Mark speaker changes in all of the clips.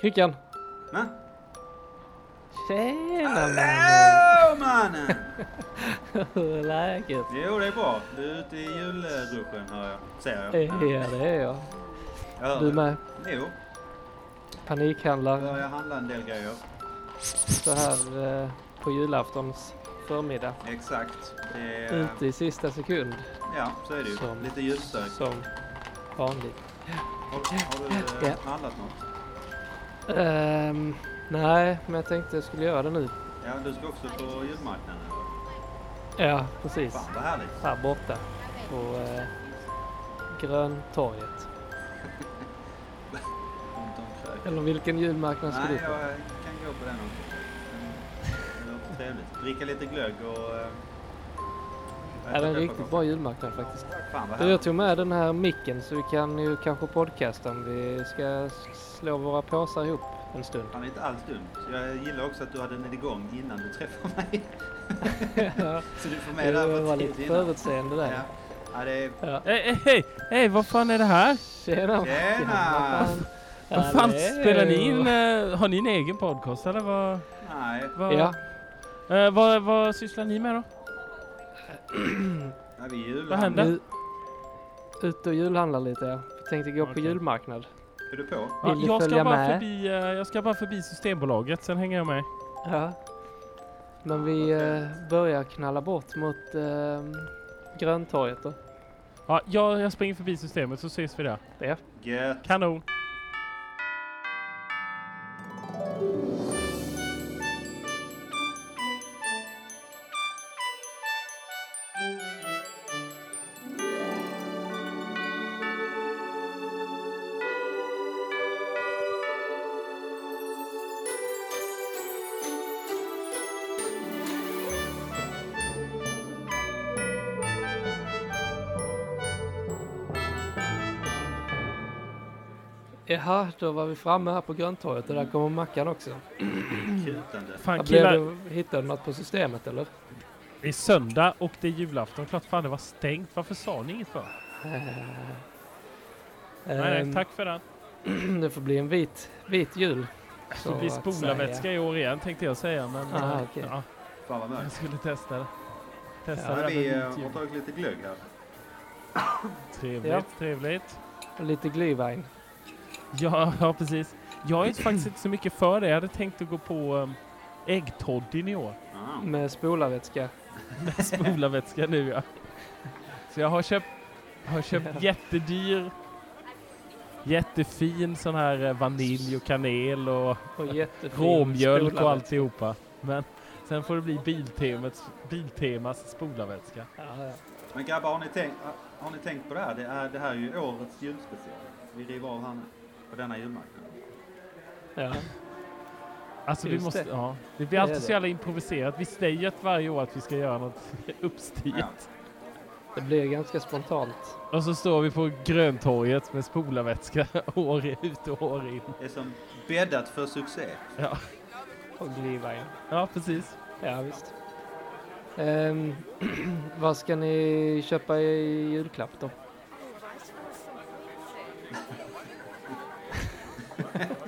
Speaker 1: Kryckan!
Speaker 2: Va?
Speaker 1: Tjena mannen!
Speaker 2: Mannen!
Speaker 1: Hur är läget?
Speaker 2: Jo det är bra. Du är ute i julruschen hör jag. Ser jag.
Speaker 1: Ja det är jag. Du med?
Speaker 2: Jo,
Speaker 1: Panikhandlar
Speaker 2: börjar handla en del grejer.
Speaker 1: så här eh, på julaftons förmiddag.
Speaker 2: Exakt. Det är,
Speaker 1: Ute i sista sekund
Speaker 2: ja, så är det ju.
Speaker 1: Som-
Speaker 2: Lite julstök.
Speaker 1: som vanligt.
Speaker 2: Har, har du eh, handlat något?
Speaker 1: Ehm, nej, men jag tänkte jag skulle göra det nu.
Speaker 2: Ja, du ska också på julmarknaden?
Speaker 1: Ja, precis.
Speaker 2: Fan vad härligt.
Speaker 1: Här borta på eh, Gröntorget. Eller vilken julmarknad ska
Speaker 2: Nej,
Speaker 1: du på?
Speaker 2: jag kan gå på den också. Det låter trevligt. Dricka lite glögg och...
Speaker 1: Ja, det är en riktigt bra julmarknad faktiskt.
Speaker 2: Fan vad
Speaker 1: Du, jag tog med den här micken så vi kan ju kanske podcasta om vi ska slå våra påsar ihop en stund.
Speaker 2: Han är inte alls dum. Så jag gillar också att du hade den igång innan du träffade mig.
Speaker 1: Ja,
Speaker 2: Så du får med det här
Speaker 1: det var
Speaker 2: på
Speaker 1: lite
Speaker 2: innan.
Speaker 1: förutseende
Speaker 2: Ja.
Speaker 1: där.
Speaker 2: ja, det är...
Speaker 1: Ja.
Speaker 3: Hej, hej, hej, vad fan är det här?
Speaker 1: Tjena!
Speaker 2: Tjena!
Speaker 1: Vad fan, det
Speaker 3: spelar ni in? eh, Har ni en egen podcast eller vad?
Speaker 2: Nej,
Speaker 3: vad,
Speaker 1: Ja,
Speaker 3: eh, vad, vad sysslar ni med då?
Speaker 2: Ja, vi är
Speaker 3: Vad händer?
Speaker 2: julhandlar.
Speaker 1: ute och julhandla lite ja. Jag tänkte gå på
Speaker 3: Okej.
Speaker 1: julmarknad.
Speaker 2: Är du på?
Speaker 3: Ja,
Speaker 1: Vill du
Speaker 3: jag, ska
Speaker 1: följa
Speaker 3: bara
Speaker 1: med?
Speaker 3: förbi, eh, jag ska bara förbi Systembolaget, sen hänger jag med.
Speaker 1: Ja. Men vi eh, börjar knalla bort mot eh, Gröntorget då.
Speaker 3: Ja, jag, jag springer förbi Systemet så ses vi där.
Speaker 1: Ja.
Speaker 3: Kanon!
Speaker 1: Jaha, då var vi framme här på Gröntorget och där kommer Mackan också.
Speaker 2: Kutande.
Speaker 3: Fan
Speaker 1: blev
Speaker 3: killar,
Speaker 1: det? Hittade du något på systemet eller?
Speaker 3: det är söndag och det är julafton. Klart fan det var stängt. Varför sa ni inget för?
Speaker 1: Eh,
Speaker 3: Nej, nej,
Speaker 1: ehm,
Speaker 3: tack för den.
Speaker 1: Det får bli en vit, vit jul. så
Speaker 3: Det blir spolarvätska i år igen tänkte jag säga. Men
Speaker 1: Aha,
Speaker 3: eh,
Speaker 1: okej.
Speaker 3: ja,
Speaker 2: Fan vad
Speaker 3: jag skulle testa det. Testa
Speaker 1: Ja,
Speaker 3: det
Speaker 2: vi eh, har
Speaker 3: jul.
Speaker 2: tagit lite glögg här.
Speaker 3: Trevligt,
Speaker 1: Ja.
Speaker 3: trevligt.
Speaker 1: Och lite glühwein.
Speaker 3: Ja, ja, precis. Jag är faktiskt inte så mycket för det. Jag hade tänkt att gå på um, äggtoddyn i år.
Speaker 2: Ah.
Speaker 1: Med spolarvätska.
Speaker 3: Med spolarvätska nu ja. Så jag har köpt, har köpt jättedyr, jättefin sån här eh, vanilj och kanel och
Speaker 1: Och jättefin
Speaker 3: råmjölk och alltihopa. Men sen får det bli Biltemas, Biltemas spolarvätska.
Speaker 1: Ja, ja.
Speaker 2: Men grabbar, har ni, tänkt, har ni tänkt på det här? Det, är, det här är ju årets julspecial. Vi river av här nu. På denna julmarknaden.
Speaker 1: ja.
Speaker 3: Alltså vi
Speaker 1: Just
Speaker 3: måste,
Speaker 1: det.
Speaker 3: ja. Det blir alltid
Speaker 1: det.
Speaker 3: så jävla improviserat. Vi säger att varje år att vi ska göra något uppstyrt.
Speaker 2: Ja.
Speaker 1: Det blir ganska spontant.
Speaker 3: Och så står vi på Gröntorget med spolarvätska år ut och år in.
Speaker 2: Det är som bäddat för succé.
Speaker 3: Ja,
Speaker 1: Och glühwein.
Speaker 3: ja precis.
Speaker 1: Ja, visst. Ehm, vad ska ni köpa i julklapp då?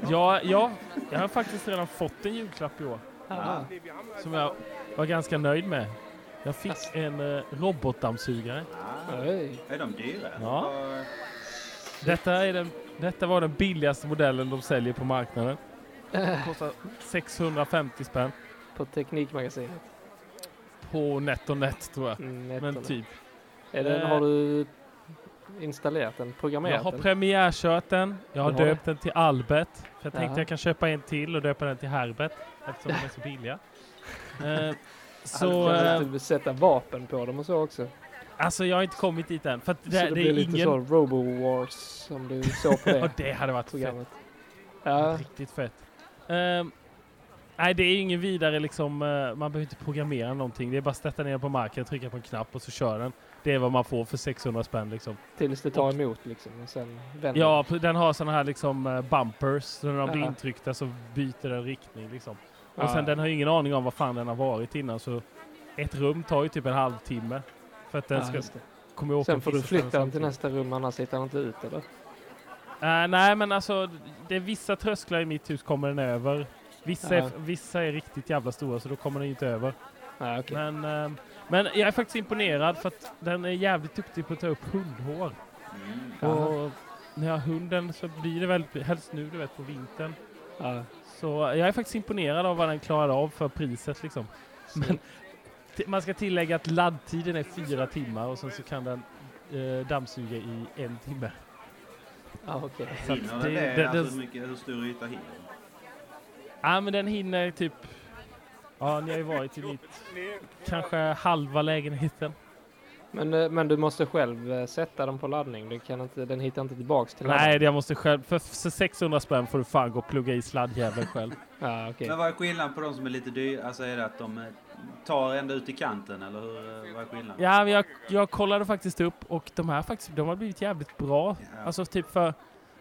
Speaker 3: Ja, ja, jag har faktiskt redan fått en julklapp i år.
Speaker 1: Aha.
Speaker 3: Som jag var ganska nöjd med. Jag fick en uh, robotdammsugare.
Speaker 2: Ah. Är de dyra?
Speaker 3: Ja. Detta, är den, detta var den billigaste modellen de säljer på marknaden. Kostar 650 spänn
Speaker 1: På Teknikmagasinet.
Speaker 3: på NetOnNet tror jag.
Speaker 1: Mm,
Speaker 3: Men
Speaker 1: ettorna.
Speaker 3: typ.
Speaker 1: Är den,
Speaker 3: Eh.
Speaker 1: har du installerat den?
Speaker 3: Jag
Speaker 1: Programmerat
Speaker 3: har
Speaker 1: den?
Speaker 3: premiärkört den. Jag har
Speaker 1: har
Speaker 3: döpt den till Albert. För jag tänkte
Speaker 1: Jaha.
Speaker 3: jag kan köpa en till och döpa den till Herbert. Eftersom de är så billiga. Eh, så,
Speaker 1: Kan
Speaker 3: eh,
Speaker 1: du typ sätta vapen på dem och så också?
Speaker 3: alltså jag har inte kommit dit än. För det,
Speaker 1: så det,
Speaker 3: det
Speaker 1: blir lite
Speaker 3: ingen...
Speaker 1: så Robo Wars som du såg på det
Speaker 3: det hade varit fett.
Speaker 1: programmet. Ja,
Speaker 3: Riktigt fett. Ehm, nej, det är ju ingen vidare liksom, eh, man behöver inte programmera någonting. Det är bara att sätta ner på marken, trycka på en knapp och så kör den. Det är vad man får för 600 spänn liksom.
Speaker 1: tills det tar emot liksom. Och sen vänder
Speaker 3: Ja, den har såna här liksom eh, bumpers. Så när de blir intryckta så byter den riktning liksom. Och sen den har ingen aning om vad fan den har varit innan så ett rum tar ju typ en halvtimme. För att den ska och åka
Speaker 1: Sen
Speaker 3: en
Speaker 1: får du flytta den till nästa rum annars hittar den inte ut eller?
Speaker 3: Eh, nej, men alltså det är vissa trösklar i mitt hus kommer den över. Vissa, är, vissa är riktigt jävla stora så då kommer den inte över.
Speaker 1: Ja, okej.
Speaker 3: Men, eh, men jag är faktiskt imponerad för att den är jävligt duktig på att ta upp hundhår.
Speaker 2: Mm.
Speaker 3: Och när jag har hunden så blir det väldigt, helst nu du vet på vintern.
Speaker 1: Ja.
Speaker 3: Så jag är faktiskt imponerad av vad den klarar av för priset liksom. Men man ska tillägga att laddtiden är fyra timmar och sen så kan den eh, dammsuga i en timme.
Speaker 1: Ja, okej.
Speaker 3: Så att
Speaker 2: Hinner
Speaker 3: det-
Speaker 2: den det?
Speaker 3: det-
Speaker 2: alltså,
Speaker 3: det-
Speaker 2: hur, mycket, hur stor yta hinner den?
Speaker 3: Ja men den hinner typ, ja ni har ju varit i mitt, kanske halva lägenheten.
Speaker 1: Men, eh, men du måste själv eh, sätta den på laddning. Du kan inte, den hittar inte tillbaks till
Speaker 3: Nej
Speaker 1: laddning.
Speaker 3: jag måste själv, för, för 600 spänn får du fan gå och plugga i sladdjäveln själv.
Speaker 1: Ja, okej.
Speaker 2: Men vad är skillnaden på de som är lite dyra? Alltså är det att de eh, tar ända ut i kanten eller hur, vad är skillnaden?
Speaker 3: Ja jag, jag kollade faktiskt upp och de här faktiskt, de har blivit jävligt bra.
Speaker 2: Ja.
Speaker 3: Alltså typ för,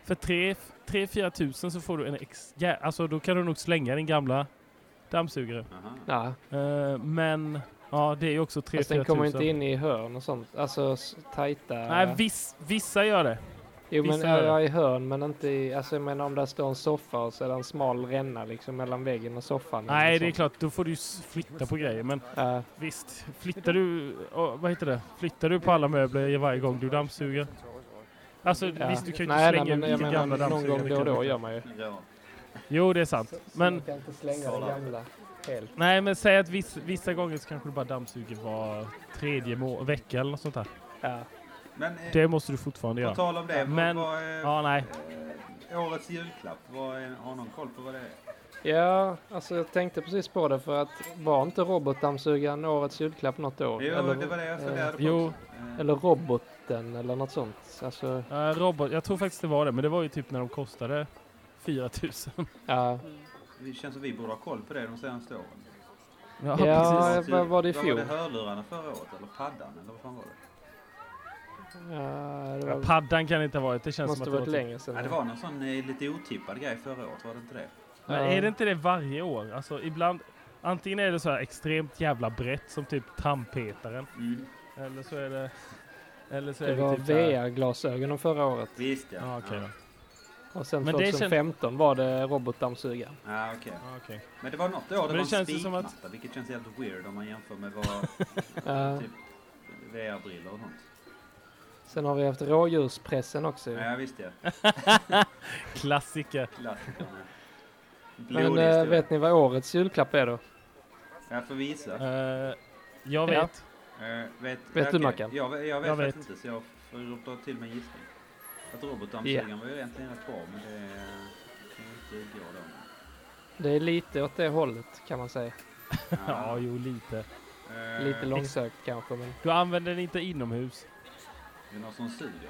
Speaker 3: för 3-4 tusen så får du en ex, ja, alltså då kan du nog slänga din gamla dammsugare.
Speaker 1: Ja,
Speaker 3: Eh, men ja det är ju också 3-4
Speaker 1: fast den kommer
Speaker 3: tusen.
Speaker 1: inte in i hörn och sånt. Alltså tajta.
Speaker 3: Nej viss, vissa gör det.
Speaker 1: jo, men
Speaker 3: vissa det.
Speaker 1: ja, i hörn men inte i... Alltså jag menar om det står en soffa och så är det en smal ränna liksom mellan väggen och soffan.
Speaker 3: Nej det är klart, då får du flytta på grejer. Men
Speaker 1: Ja,
Speaker 3: visst, flyttar du, åh, vad heter det? Flyttar du på alla möbler i varje gång du dammsuger? Alltså
Speaker 1: ja.
Speaker 3: visst, du kan ju inte slänga
Speaker 1: nej,
Speaker 3: ut
Speaker 1: men
Speaker 3: gamla
Speaker 1: någon
Speaker 3: dammsugare.
Speaker 1: gång
Speaker 3: det
Speaker 1: då och då gör
Speaker 3: inte.
Speaker 1: man ju.
Speaker 3: Jo det är sant. Men
Speaker 1: Man kan inte slänga
Speaker 2: den
Speaker 1: gamla helt.
Speaker 3: nej men säg att vissa, vissa gånger så kanske du bara dammsuger var tredje må- vecka eller något sånt där.
Speaker 1: Ja.
Speaker 2: Men eh,
Speaker 3: Det måste du fortfarande
Speaker 2: på
Speaker 3: göra.
Speaker 2: tal om det,
Speaker 3: Men-
Speaker 2: vad, vad är
Speaker 3: Ja nej.
Speaker 2: eh, årets julklapp? Vad är, har någon koll på vad det är?
Speaker 1: Ja, alltså jag tänkte precis på det för att var inte robotdammsugaren årets julklapp något år?
Speaker 2: Jo,
Speaker 1: eller,
Speaker 2: det var det jag
Speaker 1: eh,
Speaker 2: funderade på
Speaker 3: jo.
Speaker 2: Eh,
Speaker 1: Eller roboten eller något sånt. Alltså,
Speaker 3: Uh, robot, jag tror faktiskt det var det, men det var ju typ när de kostade 4000.
Speaker 1: ja.
Speaker 2: Det känns som vi borde ha koll på det de senaste åren.
Speaker 3: ja,
Speaker 1: Ja,
Speaker 3: precis.
Speaker 1: vad var det i fjol?
Speaker 2: Var det hörlurarna förra året eller paddan eller vad fan var det?
Speaker 1: Ja, det
Speaker 3: Ja,
Speaker 1: var,
Speaker 3: Paddan kan det inte ha varit. Det känns
Speaker 1: måste
Speaker 3: som att det var typ-
Speaker 1: längre sedan.
Speaker 2: Ja, det var någon sån eh, lite otippad grej förra året, var det inte det?
Speaker 3: Men är det inte det varje år? Alltså ibland, antingen är det så här extremt jävla brett som typ tandpetaren.
Speaker 2: Mm.
Speaker 3: Eller så är det... Eller så
Speaker 1: Det
Speaker 3: är det
Speaker 1: var
Speaker 3: typ
Speaker 1: VR-glasögonen förra året.
Speaker 2: Visst ja.
Speaker 3: Ja, okej då.
Speaker 1: Och sen
Speaker 3: Men det känns-
Speaker 1: 2015 var det robotdammsugaren.
Speaker 2: Ja, okej.
Speaker 3: Ja, okej.
Speaker 2: Men det var något år det
Speaker 3: Men det
Speaker 2: var en
Speaker 3: känns ju som att-
Speaker 2: spikmatta, vilket känns helt weird om man jämför med vad typ VR-brillor och sånt.
Speaker 1: Sen har vi haft rådjurspressen också.
Speaker 2: Ja, visst ja.
Speaker 3: Klassiker.
Speaker 2: Klassikerna.
Speaker 1: Men äh, vet ni vad årets julklapp är då?
Speaker 2: Jag får visa.
Speaker 3: Eh, jag
Speaker 1: Ja.
Speaker 3: vet.
Speaker 2: Eh, vet
Speaker 1: Vet du,
Speaker 2: okej.
Speaker 1: Mackan?
Speaker 2: Jag, vet- jag vet
Speaker 3: Jag
Speaker 2: faktiskt
Speaker 3: vet.
Speaker 2: inte så jag får ta till mig en gissning. Att robotdammsugaren var ju egentligen rätt bra men det kan ju inte gå då.
Speaker 1: Det är lite åt det hållet kan man säga.
Speaker 3: Ja, jo lite.
Speaker 2: Eh,
Speaker 1: Lite långsökt kanske men
Speaker 3: Du använder den inte inomhus.
Speaker 2: Det är någon som suger.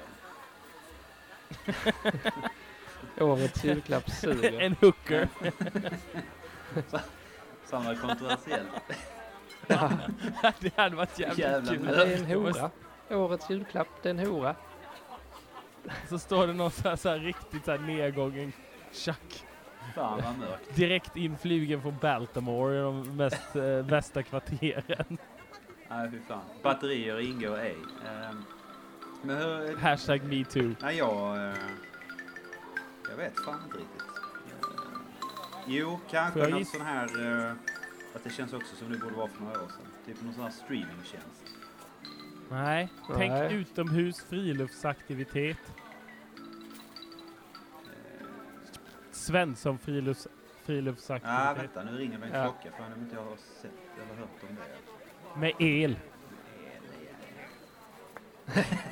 Speaker 1: årets julklapp suger.
Speaker 3: en hooker.
Speaker 2: Samma kontroversiellt.
Speaker 1: Ja,
Speaker 3: det hade varit jävligt
Speaker 2: Jävla
Speaker 3: kul.
Speaker 1: det är en hora. Årets julklapp, det är en hora.
Speaker 3: Så står det någon så här, så här riktigt så här nedgången tjack.
Speaker 2: Fan vad mörkt.
Speaker 3: Direkt influgen från Baltimore i de mest eh, bästa kvarteren.
Speaker 2: Nej fy fan. Batterier ingår ej. Ehm, men hur...
Speaker 3: Hashtag metoo.
Speaker 2: Nej jag... eh, jag vet fan inte riktigt. Eh, jo, kanske någon sån här... Uh, att det känns också som det borde vara för några år sedan. Typ någon sån här streamingtjänst.
Speaker 3: Nej, tänk
Speaker 1: Nej.
Speaker 3: utomhus friluftsaktivitet. Svensson frilufts, friluftsaktivitet.
Speaker 2: vänta nu ringer en
Speaker 1: Ja.
Speaker 2: klocka för om inte jag har sett eller hört om det.
Speaker 3: Med el.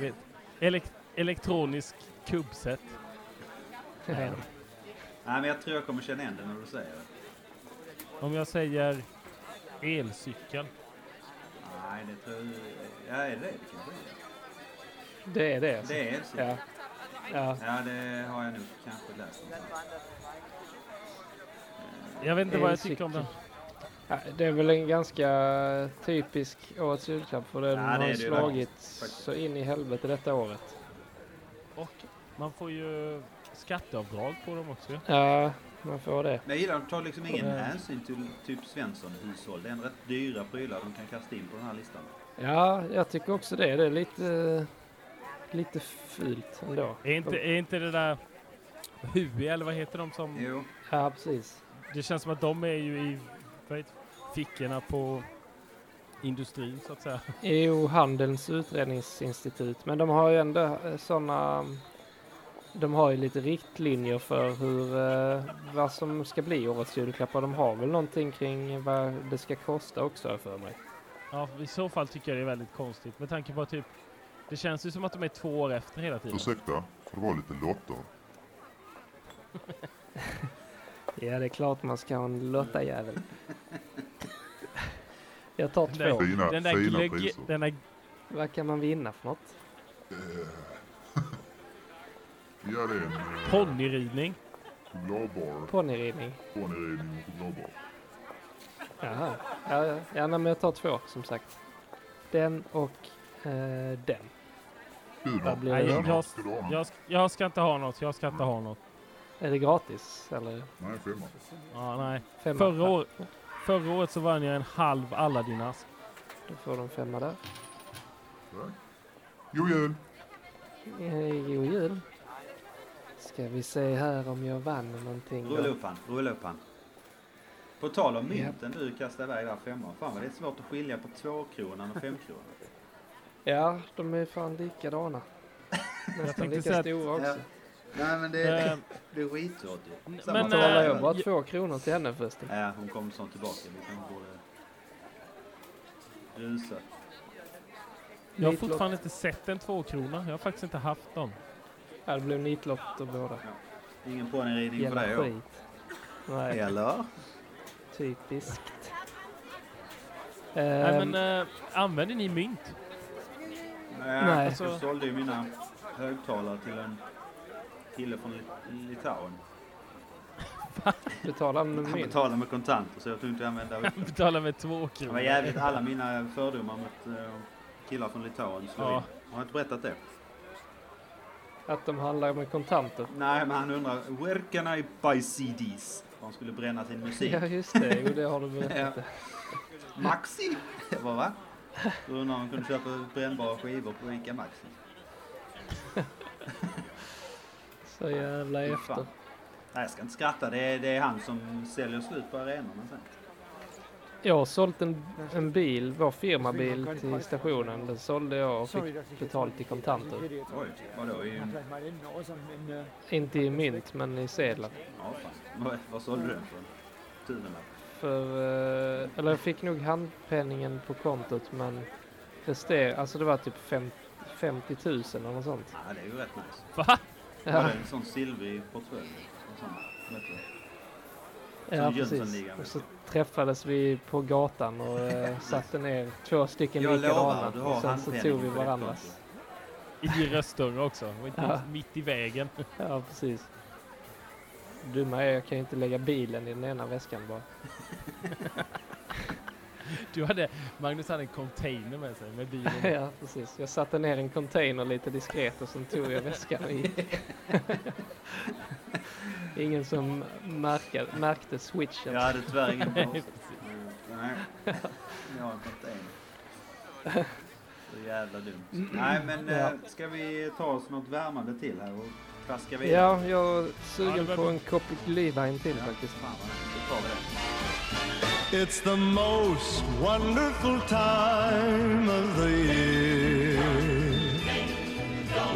Speaker 3: Vet, elek, elektronisk kubbset.
Speaker 1: Ja.
Speaker 2: Nej men jag tror jag kommer känna igen det när du säger det.
Speaker 3: Om jag säger elcykel.
Speaker 2: Nej det tror jag... Ja är det det det kanske är?
Speaker 1: Det är det alltså.
Speaker 2: Det är elcykel.
Speaker 1: Ja. Ja.
Speaker 2: Ja det har jag nog kanske läst någonstans.
Speaker 3: Jag vet inte vad jag tycker om den.
Speaker 1: Ja, Det är väl en ganska typisk årets julklapp för den
Speaker 2: Ja, det
Speaker 1: har
Speaker 2: det
Speaker 1: slagit så in i helvete detta året.
Speaker 3: Och man får ju skatteavdrag på dem också.
Speaker 1: Ja, man får det.
Speaker 2: Men jag gillar att de tar liksom ingen
Speaker 3: Eh.
Speaker 2: hänsyn till typ Svensson-hushåll. Det är en rätt dyra prylar de kan kasta in på den här listan.
Speaker 1: Ja, jag tycker också det. Det är lite, lite fult ändå.
Speaker 3: Är inte, är inte det där Hui, eller vad heter de som...
Speaker 2: Jo,
Speaker 1: Ja, precis.
Speaker 3: Det känns som att de är ju i heter, fickorna på industrin så att säga.
Speaker 1: Jo, Handelns utredningsinstitut. Men de har ju ändå sådana... De har ju lite riktlinjer för hur, eh, vad som ska bli årets julklappar. De har väl någonting kring vad det ska kosta också för mig.
Speaker 3: Ja, i så fall tycker jag det är väldigt konstigt med tanke på att typ det känns ju som att de är två år efter hela tiden.
Speaker 4: Ursäkta, får det vara lite lotter?
Speaker 1: Ja, det är klart man ska ha en Lotta-jävel. Jag tar två.
Speaker 4: Fina,
Speaker 3: Den där,
Speaker 4: fina
Speaker 3: glögg,
Speaker 4: priser.
Speaker 3: den där
Speaker 1: Vad kan man vinna för något?
Speaker 4: Ja, är en eh,
Speaker 3: ponnyridning.
Speaker 4: chokladbar,
Speaker 1: Ponnyridning.
Speaker 4: ponnyridning och chokladbar.
Speaker 1: Jaha. Ja, ja. ja men jag tar två som sagt. Den och eh, den.
Speaker 4: Då.
Speaker 1: blir
Speaker 3: Nej, jag, jag, jag, jag ska inte ha något, jag ska inte ha något.
Speaker 1: Är det gratis eller
Speaker 4: Nej, femma.
Speaker 3: Ja, nej.
Speaker 1: femma?
Speaker 3: Förra, år, förra året så vann jag en halv Aladdin-ask.
Speaker 1: Då får de femma där.
Speaker 4: Tack. God jul!
Speaker 1: Eh, God jul. Ska vi se här om jag vann någonting.
Speaker 2: rulla
Speaker 1: då.
Speaker 2: upp han, rulla upp han. På tal om mynten du kastade iväg där femman. Fan vad det är svårt att skilja på tvåkronan och femkronan.
Speaker 1: Ja, de är fan likadana. Nästan lika
Speaker 3: säga att-
Speaker 1: stora också.
Speaker 2: Ja. Nej men det,
Speaker 3: Eh,
Speaker 2: det är skitsvårt ju.
Speaker 3: men,
Speaker 1: Betalar
Speaker 3: eh,
Speaker 1: jag bara två kronor till henne förresten?
Speaker 2: Ja, hon kom snart tillbaka. Vi kanske borde rusa.
Speaker 3: Jag har fortfarande inte sett en tvåkrona. Jag har faktiskt inte haft dem.
Speaker 1: Ja, det blev nitlott och båda.
Speaker 2: Ingen ponnyridning på
Speaker 1: Jävla
Speaker 2: dig
Speaker 1: skit. Nej,
Speaker 2: Eller?
Speaker 1: typiskt.
Speaker 3: Nej,
Speaker 1: Ehm,
Speaker 3: men äh, använder ni mynt?
Speaker 2: Nej,
Speaker 1: Nej.
Speaker 2: alltså, jag sålde ju mina högtalare till en kille från Lit- Litauen.
Speaker 1: betalar med
Speaker 2: Han
Speaker 1: mynt.
Speaker 2: betalade med kontanter så jag tog inte använda upp.
Speaker 3: Jag betalar med två
Speaker 2: Det var
Speaker 3: kronor.
Speaker 2: jävligt alla mina fördomar mot uh, killar från Litauen slog
Speaker 3: Ja.
Speaker 2: in. Har jag inte berättat det?
Speaker 1: Att de handlar med kontanter.
Speaker 2: Nej, men han undrar Where can I buy CDs? Han skulle bränna sin musik.
Speaker 1: Ja, just det. Jo, det har du berättat.
Speaker 2: Ja. Maxi? Bara, va? Då undrar om han kunde köpa brännbara skivor på Ica Maxi.
Speaker 1: Så jävla efter.
Speaker 2: Nej, jag ska inte skratta. Det är, det är han som säljer slut på arenorna sen.
Speaker 1: Jag har sålt en, en bil, vår firmabil till stationen. Den sålde jag och fick betalt i kontanter.
Speaker 2: Oj, vadå? I,
Speaker 1: Inte i mynt, men i sedlar.
Speaker 2: ja, fan. Vad, vad sålde du den för? Tusenlapp?
Speaker 1: För, eh, eller jag fick nog handpenningen på kontot men rester, alltså det var typ fem, 50 000 eller något sånt.
Speaker 2: Ja, det är ju rätt nice.
Speaker 3: Va?
Speaker 2: Var
Speaker 1: Ja,
Speaker 2: det en sån silvrig portfölj? Sån?
Speaker 1: Ja precis. Och så träffades vi på gatan och eh, satte ner två stycken
Speaker 2: Jag
Speaker 1: likadana. Och sen så tog vi varandras.
Speaker 3: I röstdörrar också. Och inte
Speaker 1: Ja.
Speaker 3: mitt i vägen.
Speaker 1: Ja, precis. Dumma är jag kan ju inte lägga bilen i den ena väskan bara.
Speaker 3: Du hade, Magnus hade en container med sig med bilen.
Speaker 1: ja, precis. Jag satte ner en container lite diskret och sen tog jag väskan och gick. Ingen som märkade, märkte switchen.
Speaker 2: Jag hade tyvärr ingen
Speaker 3: precis.
Speaker 2: Nej, jag har inte en. Så jävla dumt. Nej men
Speaker 1: Ja.
Speaker 2: eh, ska vi ta oss något värmande till här och traska vidare?
Speaker 1: Ja, jag är
Speaker 3: Ja,
Speaker 1: sugen
Speaker 3: var
Speaker 1: på en kopp glühwein till
Speaker 2: Ja,
Speaker 1: faktiskt.
Speaker 2: Fan vad nice. Då tar vi det.
Speaker 5: It's the most wonderful time of the year.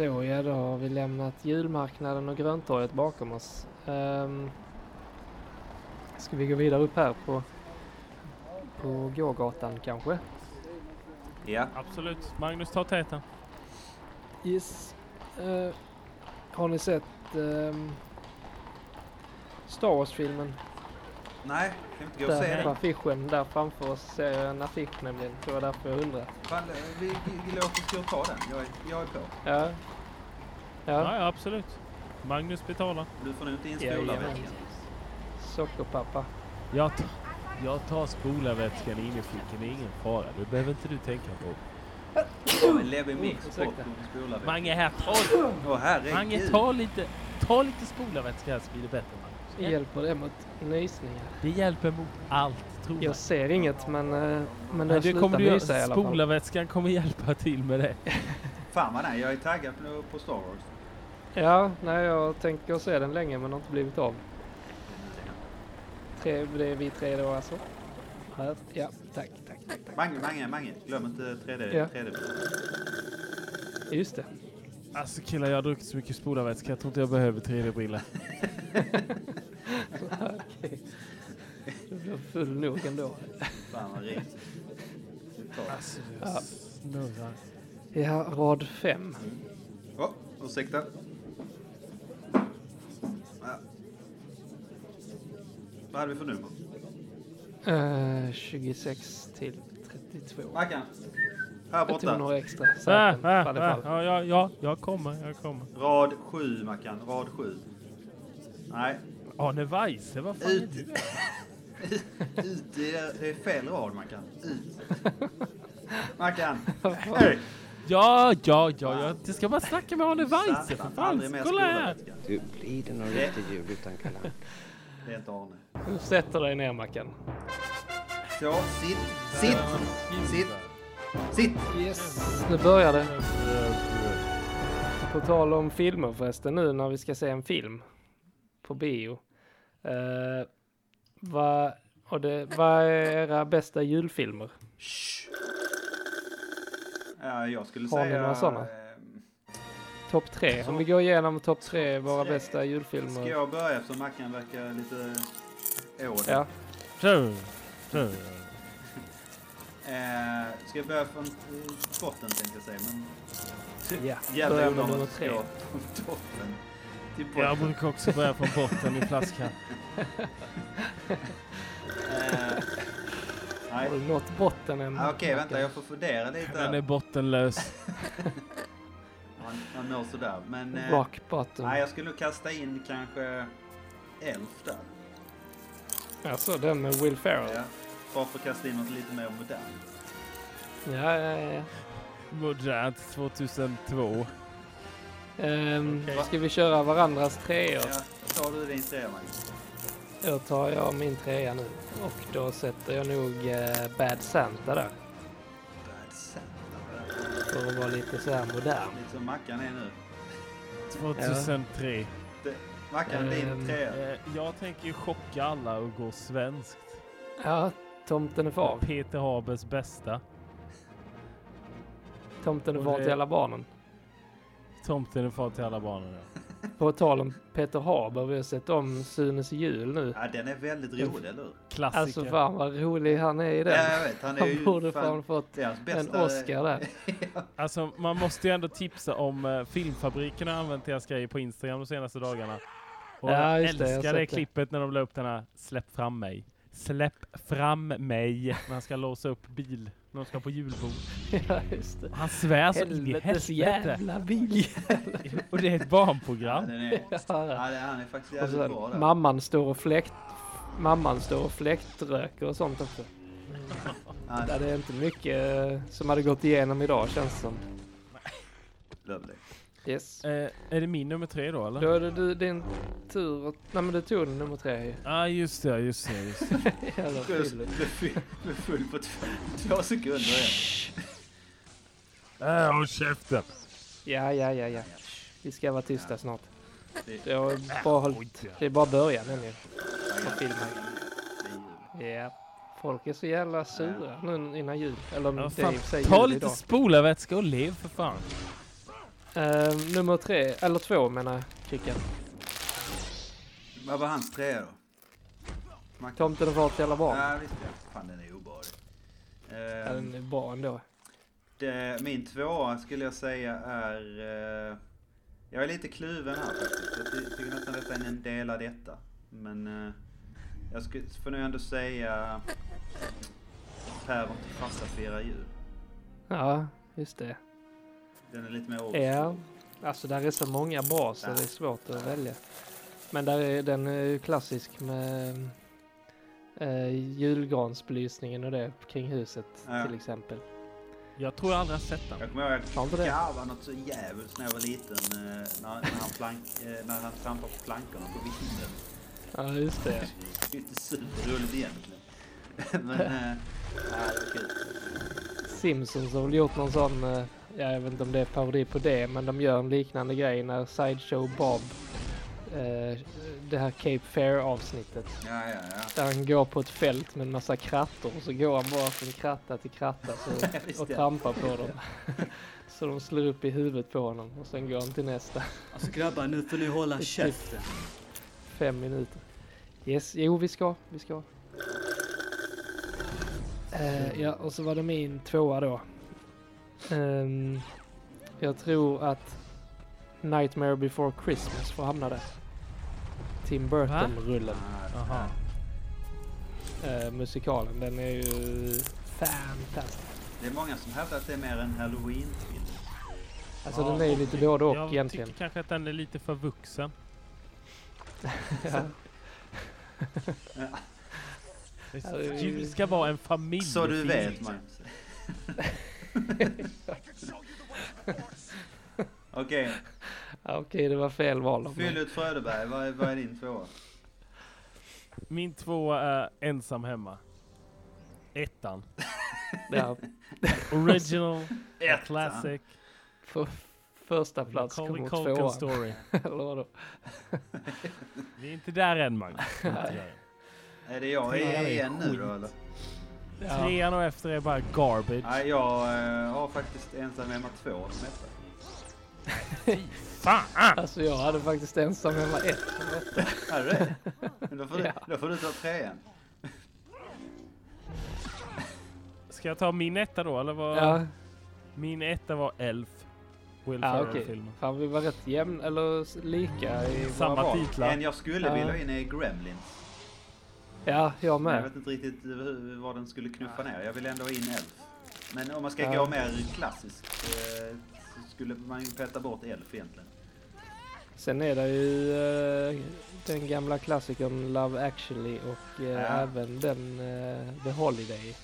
Speaker 1: Så ja, då har vi lämnat julmarknaden och gröntorget bakom oss. Ehm, Ska vi gå vidare upp här på, på gågatan kanske?
Speaker 2: Ja.
Speaker 3: Absolut. Magnus, ta täten.
Speaker 1: Yes. Eh, har ni sett ehm, Star Wars-filmen?
Speaker 2: Nej, kan inte gå och se den?
Speaker 1: affischen där framför oss ser jag en affisch nämligen. Det var därför jag undrade.
Speaker 2: Fan, vi, vi, vi låter oss gå och ta den. Jag är, jag är på.
Speaker 1: Ja.
Speaker 3: Ja,
Speaker 1: Ja.
Speaker 3: ja absolut. Magnus betalar.
Speaker 2: Du får inte in spolarvätskan.
Speaker 1: Sockerpappa.
Speaker 3: Jag, ta, jag tar spolarvätskan in i fickan, det är ingen fara. Det behöver inte du tänka på.
Speaker 2: Levi Mix bort.
Speaker 3: Mange här, ta,
Speaker 2: herregud.
Speaker 3: Mange, ta lite, ta lite spolarvätska här så blir det bättre. Magnus.
Speaker 1: Hjälper det mot nysningar?
Speaker 3: Det hjälper mot allt, tro mig.
Speaker 1: Jag ser inget men, eh, men
Speaker 3: Men
Speaker 1: den
Speaker 3: det
Speaker 1: slutar
Speaker 3: kommer du
Speaker 1: nysa i
Speaker 3: göra.
Speaker 1: alla fall.
Speaker 3: Spolarvätskan kommer hjälpa till med det.
Speaker 2: Fan vad nej, jag är taggad på, på Star Wars.
Speaker 1: Ja, nej jag tänker se den länge men har inte blivit av. Tre, det är vi tre då alltså? Här. Ja, tack, tack, tack. tack.
Speaker 2: Mange, Mange, Mange. Glöm inte 3D.
Speaker 1: Ja.
Speaker 2: 3D.
Speaker 1: Just det.
Speaker 3: Alltså killar, jag har druckit så mycket spolarvätska. Jag tror inte jag behöver 3D-brillor.
Speaker 1: Okej. Du blir full nog ändå.
Speaker 2: Fan vad risigt.
Speaker 3: Alltså, det
Speaker 1: Ja.
Speaker 3: snurrar.
Speaker 1: Ja, rad fem.
Speaker 2: Åh, oh, ursäkta. Vad hade vi för nummer?
Speaker 1: Eh, 26 till 32.
Speaker 2: Mackan. Här
Speaker 1: Jag tog
Speaker 2: borta.
Speaker 1: några extra. Så faller
Speaker 3: ah,
Speaker 1: fall.
Speaker 3: ja, ja, ja, jag kommer, jag kommer.
Speaker 2: Rad 7 Mackan. Rad 7. Nej,
Speaker 3: Arne Weise, vad fan är
Speaker 2: Ut. ut. Det är, det är fel rad Mackan. Ut. Mackan. Hej!
Speaker 3: Ja, ja, ja, ja, det ska bara snacka med Arne Weise för fan. Kolla här.
Speaker 6: Du blir det någon riktig jul utan Kalle Anka?
Speaker 2: Det är inte Arne.
Speaker 1: Du sätter dig ner Mackan.
Speaker 2: Så, sitt. Sitt. Sitt. Sitt.
Speaker 1: Yes, nu börjar det. På tal om filmer förresten nu när vi ska se en film på bio. Uh, vad, och det, vad är era bästa julfilmer?
Speaker 2: Ja, jag skulle
Speaker 1: Har ni
Speaker 2: säga...
Speaker 1: några sådana?
Speaker 2: ehm,
Speaker 1: Topp tre. Om vi går igenom topp tre våra
Speaker 2: Tre.
Speaker 1: bästa
Speaker 2: Ska
Speaker 1: julfilmer.
Speaker 2: jag börja eftersom Mackan verkar lite åd?
Speaker 1: Ja.
Speaker 2: Eh, ska jag börja från eh, botten tänkte jag säga, men...
Speaker 1: Ja,
Speaker 2: Jävla
Speaker 1: börja med nummer tre.
Speaker 2: från toppen till
Speaker 3: Jag brukar också börja från botten i flaskan.
Speaker 2: Nej.
Speaker 1: har du nått botten än?
Speaker 2: Ah, Okej, vänta,
Speaker 1: Mackan?
Speaker 2: jag får fundera lite.
Speaker 3: Den är bottenlös.
Speaker 2: Man, man mår sådär, men... Eh,
Speaker 1: Rock bottom.
Speaker 2: nej, jag skulle nog kasta in kanske Elf där.
Speaker 1: Alltså den med Will Ferrell.
Speaker 2: Ja. Bara för att kasta in något lite mer modernt.
Speaker 1: Ja, ja, ja.
Speaker 3: Modernt 2002.
Speaker 1: Ehm,
Speaker 3: Okej.
Speaker 1: Ska vi köra varandras treor?
Speaker 2: Ja, tar du din trea, Magnus?
Speaker 1: Då tar jag min trea nu. Och då sätter jag nog eh, Bad Santa där.
Speaker 2: Bad Santa.
Speaker 1: För att vara lite så här modern.
Speaker 2: Lite som Mackan är nu.
Speaker 3: 2003.
Speaker 2: Mackan, din
Speaker 1: Ehm,
Speaker 2: trea.
Speaker 3: Eh, jag tänker ju chocka alla och gå svenskt.
Speaker 1: Ja, Tomten är far.
Speaker 3: Peter Habers bästa.
Speaker 1: Tomten är far till alla barnen.
Speaker 3: Tomten är far till alla barnen. Ja.
Speaker 1: På tal om Peter Haber, vi har sett om Sunes jul nu.
Speaker 2: Ja, den är väldigt rolig, eller hur?
Speaker 3: Klassiker.
Speaker 1: Alltså fan vad rolig han är i den.
Speaker 2: Ja, jag vet. Han är
Speaker 1: Han
Speaker 2: ju
Speaker 1: borde
Speaker 2: fan
Speaker 1: fan fått en. Oscar där.
Speaker 3: Alltså man måste ju ändå tipsa om uh, Filmfabriken har använt deras grejer på Instagram de senaste dagarna. Och
Speaker 1: Ja,
Speaker 3: jag
Speaker 1: det, jag
Speaker 3: älskar det,
Speaker 1: sett det.
Speaker 3: klippet när de la upp den här Släpp fram mig. Släpp fram mig när han ska låsa upp bil. När de ska på julbord.
Speaker 1: ja, just det.
Speaker 3: Han svär så in i helvete.
Speaker 1: jävla bil.
Speaker 3: Och det är ett barnprogram.
Speaker 2: den är,
Speaker 1: Ja.
Speaker 2: ja, det- han är faktiskt
Speaker 1: Och
Speaker 2: jävligt
Speaker 1: sen,
Speaker 2: bra där.
Speaker 1: mamman står och fläkt... Mamman står och fläktröker och sånt också. Det är inte mycket eh, som hade gått igenom idag känns det som.
Speaker 2: lovely.
Speaker 1: Yes.
Speaker 3: Eh, är det min nummer tre då eller?
Speaker 1: Då är det du, din tur att... Nej men du tog nummer tre ju.
Speaker 3: Ja ah, just det, just det. Just det.
Speaker 1: Jävla
Speaker 2: full- blev full på två, sekunder igen.
Speaker 3: Äh, håll käften!
Speaker 1: Ja, ja, ja, ja. Vi ska vara tysta snart.
Speaker 2: Det-
Speaker 1: är bara, hållit, det är bara början ännu. På filmen. Ja. Folk är så jävla sura nu innan jul. Eller
Speaker 3: Ja,
Speaker 1: det är i
Speaker 3: fan,
Speaker 1: och för sig
Speaker 3: ta
Speaker 1: jul
Speaker 3: lite
Speaker 1: idag.
Speaker 3: spolarvätska och lev för fan.
Speaker 1: Eh, nummer tre, eller två menar jag, Kicken.
Speaker 2: Vad var hans trea då? Smackar.
Speaker 1: Tomten och far till alla barn.
Speaker 2: Ja, visst ja. Fan, den är obehaglig.
Speaker 1: Ja,
Speaker 2: Eh,
Speaker 1: den är bra ändå.
Speaker 2: det, min tvåa skulle jag säga är... Eh, jag är lite kluven här faktiskt. Jag ty- tycker nästan detta är en del av detta. Men eh, jag skulle, får nog ändå säga Päron till farsa firar jul.
Speaker 1: Ja, just det.
Speaker 2: Den är lite mer old
Speaker 1: Ja, alltså där är så många bra så
Speaker 2: Ja.
Speaker 1: det är svårt att välja. Men där är, den är ju klassisk med eh, julgransbelysningen och det kring huset
Speaker 2: Ja.
Speaker 1: till exempel.
Speaker 3: Jag tror jag aldrig har sett den.
Speaker 2: Jag kommer ihåg att jag garvade något så jävligt när jag var liten. Eh, när, när, han plank, eh, när han trampade på plankorna på vinden.
Speaker 1: Ja, just det.
Speaker 2: Det är inte superroligt egentligen. Men, ja, det är kul.
Speaker 1: Simpsons har väl gjort någon sån, eh, ja, jag vet inte om det är parodi på det, men de gör en liknande grej när Sideshow Bob, eh, det här Cape Fair avsnittet,
Speaker 2: Ja, ja, ja.
Speaker 1: där han går på ett fält med en massa krattor och så går han bara från kratta till kratta så, och trampar på dem. så de slår upp i huvudet på honom och sen går han till nästa.
Speaker 7: Alltså grabbar, nu får ni hålla
Speaker 1: Typ.
Speaker 7: käften.
Speaker 1: Fem minuter. Yes, jo vi ska, vi ska. Eh, ja, och så var det min tvåa då. Ehm, jag tror att Nightmare before Christmas får hamna där. Tim Burton-rullen. Eh, musikalen, den är ju fantastisk.
Speaker 2: Det är många som hävdar att det är mer en halloween-film.
Speaker 1: Alltså
Speaker 3: Ja,
Speaker 1: den är ju lite både och
Speaker 3: jag
Speaker 1: egentligen.
Speaker 3: tycker kanske att den är lite för vuxen.
Speaker 1: Ja. Ju-
Speaker 3: Jul ska vara en familj.
Speaker 2: Så du vet Magnus. Okej,
Speaker 1: Ja, Okej, det var fel val.
Speaker 2: fyll ut Fröderberg. Vad är, vad är din tvåa?
Speaker 3: Min tvåa är ensam hemma. Ettan.
Speaker 1: Ja,
Speaker 3: Original,
Speaker 2: Ettan.
Speaker 3: classic,
Speaker 1: på första plats
Speaker 3: Macaulay
Speaker 1: kommer
Speaker 3: Culkin
Speaker 1: tvåan.
Speaker 3: story.
Speaker 1: Eller vadå?
Speaker 3: Vi är inte där än Magnus. Är
Speaker 2: det jag
Speaker 3: är
Speaker 2: igen nu då eller?
Speaker 1: Ja.
Speaker 3: Trean och efter är bara garbage.
Speaker 2: Nej, jag eh, har faktiskt ensam hemma två som etta.
Speaker 3: Fan!
Speaker 1: Alltså jag hade faktiskt ensam hemma ett som etta.
Speaker 2: Är det det? Men Då får, du,
Speaker 1: Ja.
Speaker 2: då får du ta trean.
Speaker 3: Ska jag ta min etta då eller vad?
Speaker 1: Ja,
Speaker 3: Min etta var Elf. Will
Speaker 1: ja okej.
Speaker 3: Ferrell-filmen.
Speaker 1: Fan vi var rätt jämn eller s- lika i våra
Speaker 3: Samma
Speaker 1: val.
Speaker 3: titlar.
Speaker 2: En jag skulle
Speaker 1: Ja.
Speaker 2: vilja ha in är Gremlins.
Speaker 1: Ja, jag
Speaker 2: Men jag
Speaker 1: med.
Speaker 2: vet inte riktigt vad den skulle knuffa ner. Jag vill ändå ha in Elf. Men om man ska
Speaker 1: Ja.
Speaker 2: gå mer klassiskt eh, så skulle man ju peta bort Elf egentligen.
Speaker 1: Sen är det ju eh, den gamla klassikern Love actually och eh,
Speaker 2: Ja.
Speaker 1: även den eh, The Holiday.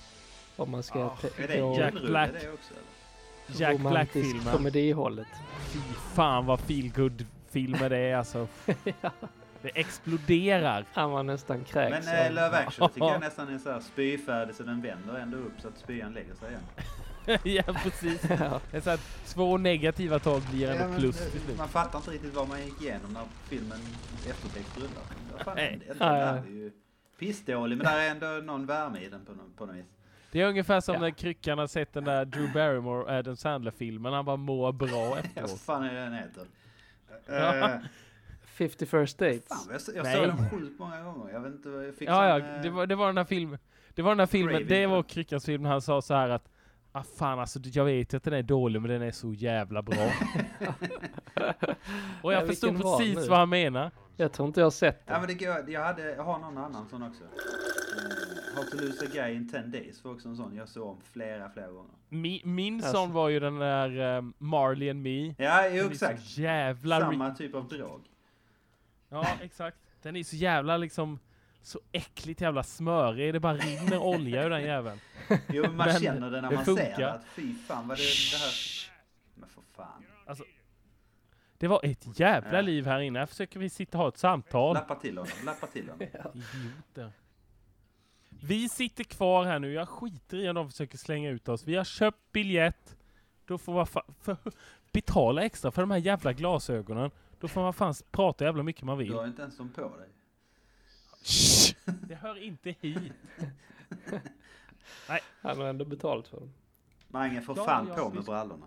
Speaker 1: Om man ska
Speaker 2: Ah,
Speaker 1: te-
Speaker 2: är det
Speaker 1: gå
Speaker 3: Jack Black.
Speaker 2: det också? Eller?
Speaker 3: Jack
Speaker 1: romantisk
Speaker 3: Black-filmen.
Speaker 1: komedihållet.
Speaker 3: Fy fan vad feelgood filmer det är alltså. Det exploderar.
Speaker 1: Han var nästan kräks.
Speaker 2: Men eh, Love actually tycker jag nästan är så här spyfärdig så den vänder ändå upp så att spyan lägger sig igen.
Speaker 3: ja precis.
Speaker 1: ja.
Speaker 3: Det är så att två negativa tal blir
Speaker 2: Ja,
Speaker 3: ändå
Speaker 2: men,
Speaker 3: plus
Speaker 2: eh,
Speaker 3: till slut.
Speaker 2: Man fattar inte riktigt vad man gick igenom när filmen eftertext rullar. Vad fan,
Speaker 3: Nej.
Speaker 2: Den
Speaker 1: Ja, ja.
Speaker 2: där är ju pissdålig men där är ändå någon värme i den på, nå- på något vis.
Speaker 3: Det är ungefär som
Speaker 1: Ja.
Speaker 3: när Kryckan har sett den där Drew Barrymore Adam Sandler-filmen. Han bara mår bra
Speaker 2: Ja, vad
Speaker 3: efteråt.
Speaker 2: fan är det den heter?
Speaker 3: Ja.
Speaker 2: Eh,
Speaker 1: 50 first dates.
Speaker 2: fan, jag, jag såg den sjukt många gånger. Jag vet inte vad jag fick
Speaker 3: Ja,
Speaker 2: sån,
Speaker 3: ja, det var, det var den här filmen. Det var den här filmen,
Speaker 2: Craving
Speaker 3: det var. Kryckans film när han sa så här att Ah fan alltså jag vet att den är dålig men den är så jävla bra. och jag
Speaker 1: Ja,
Speaker 3: förstod precis vad han menar.
Speaker 1: Jag tror inte jag har sett
Speaker 2: Ja
Speaker 1: den.
Speaker 2: men det går, jag, hade, jag har någon annan sån också. Uh, How to lose a guy in 10 days var också en sån jag såg om flera, flera gånger.
Speaker 3: Mi, min
Speaker 1: Alltså.
Speaker 3: sån var ju den där um, Marley and Me.
Speaker 2: Ja, jo, exakt.
Speaker 3: jävla...
Speaker 2: Samma typ av drag.
Speaker 3: Ja, exakt. Den är så jävla liksom så äckligt jävla smörig. Det bara rinner olja ur den jäveln.
Speaker 2: Jo, men man
Speaker 3: Men
Speaker 2: känner det när
Speaker 3: det
Speaker 2: man ser
Speaker 3: funkar.
Speaker 2: det. Att fy fan vad det, det här... Men för fan.
Speaker 3: Alltså, det var ett jävla
Speaker 2: Ja.
Speaker 3: liv här inne. Här försöker vi sitta och ha ett samtal.
Speaker 2: Lappa till honom, lappa till honom.
Speaker 3: Idioter. Vi sitter kvar här nu. Jag skiter i om de försöker slänga ut oss. Vi har köpt biljett. Då får man betala extra för de här jävla glasögonen. Då får man fan prata jävla mycket man
Speaker 2: Du
Speaker 3: vill.
Speaker 2: har ju inte ens dem på dig.
Speaker 3: Shh! Det hör inte hit.
Speaker 1: Han har ändå betalt för dem.
Speaker 2: Mange får
Speaker 3: Ja,
Speaker 2: fan
Speaker 3: ja,
Speaker 2: på med
Speaker 3: visst.
Speaker 2: brallorna.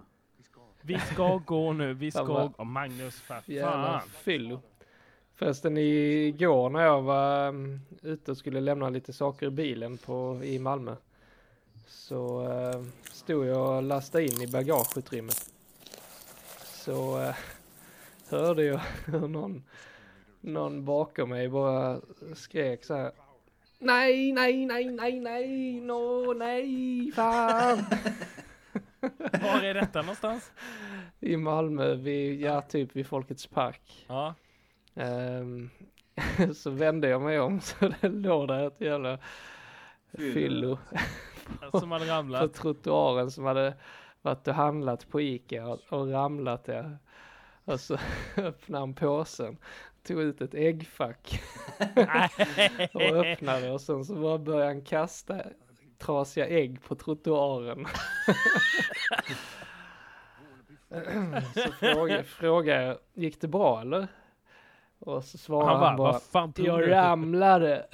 Speaker 3: Vi ska gå nu. Vi ska... Oh, Magnus, för
Speaker 1: Jävla
Speaker 3: fan.
Speaker 1: fyllo. Förresten igår när jag var um, ute och skulle lämna lite saker i bilen på, i Malmö. Så uh, stod jag och lastade in i bagageutrymmet. Så uh, hörde jag hur någon, någon bakom mig bara skrek så här. Nej, nej, nej, nej, nej, no, nej, fan.
Speaker 3: Var är detta någonstans?
Speaker 1: I Malmö, vid, ja typ vid Folkets Park.
Speaker 3: Ja.
Speaker 1: Ehm, så vände jag mig om så det låg där ett jävla fyllo
Speaker 3: Som hade
Speaker 1: på
Speaker 3: ramlat.
Speaker 1: trottoaren som hade varit och handlat på Ica och, och ramlat där. Och så öppnade han påsen, tog ut ett äggfack och öppnade och sen så bara började han kasta trasiga ägg på trottoaren. så frågade, frågade jag, gick det bra eller? Och så svarade
Speaker 3: Han
Speaker 1: han
Speaker 3: bara,
Speaker 1: bara,
Speaker 3: fan tror
Speaker 1: jag
Speaker 3: du?
Speaker 1: ramlade.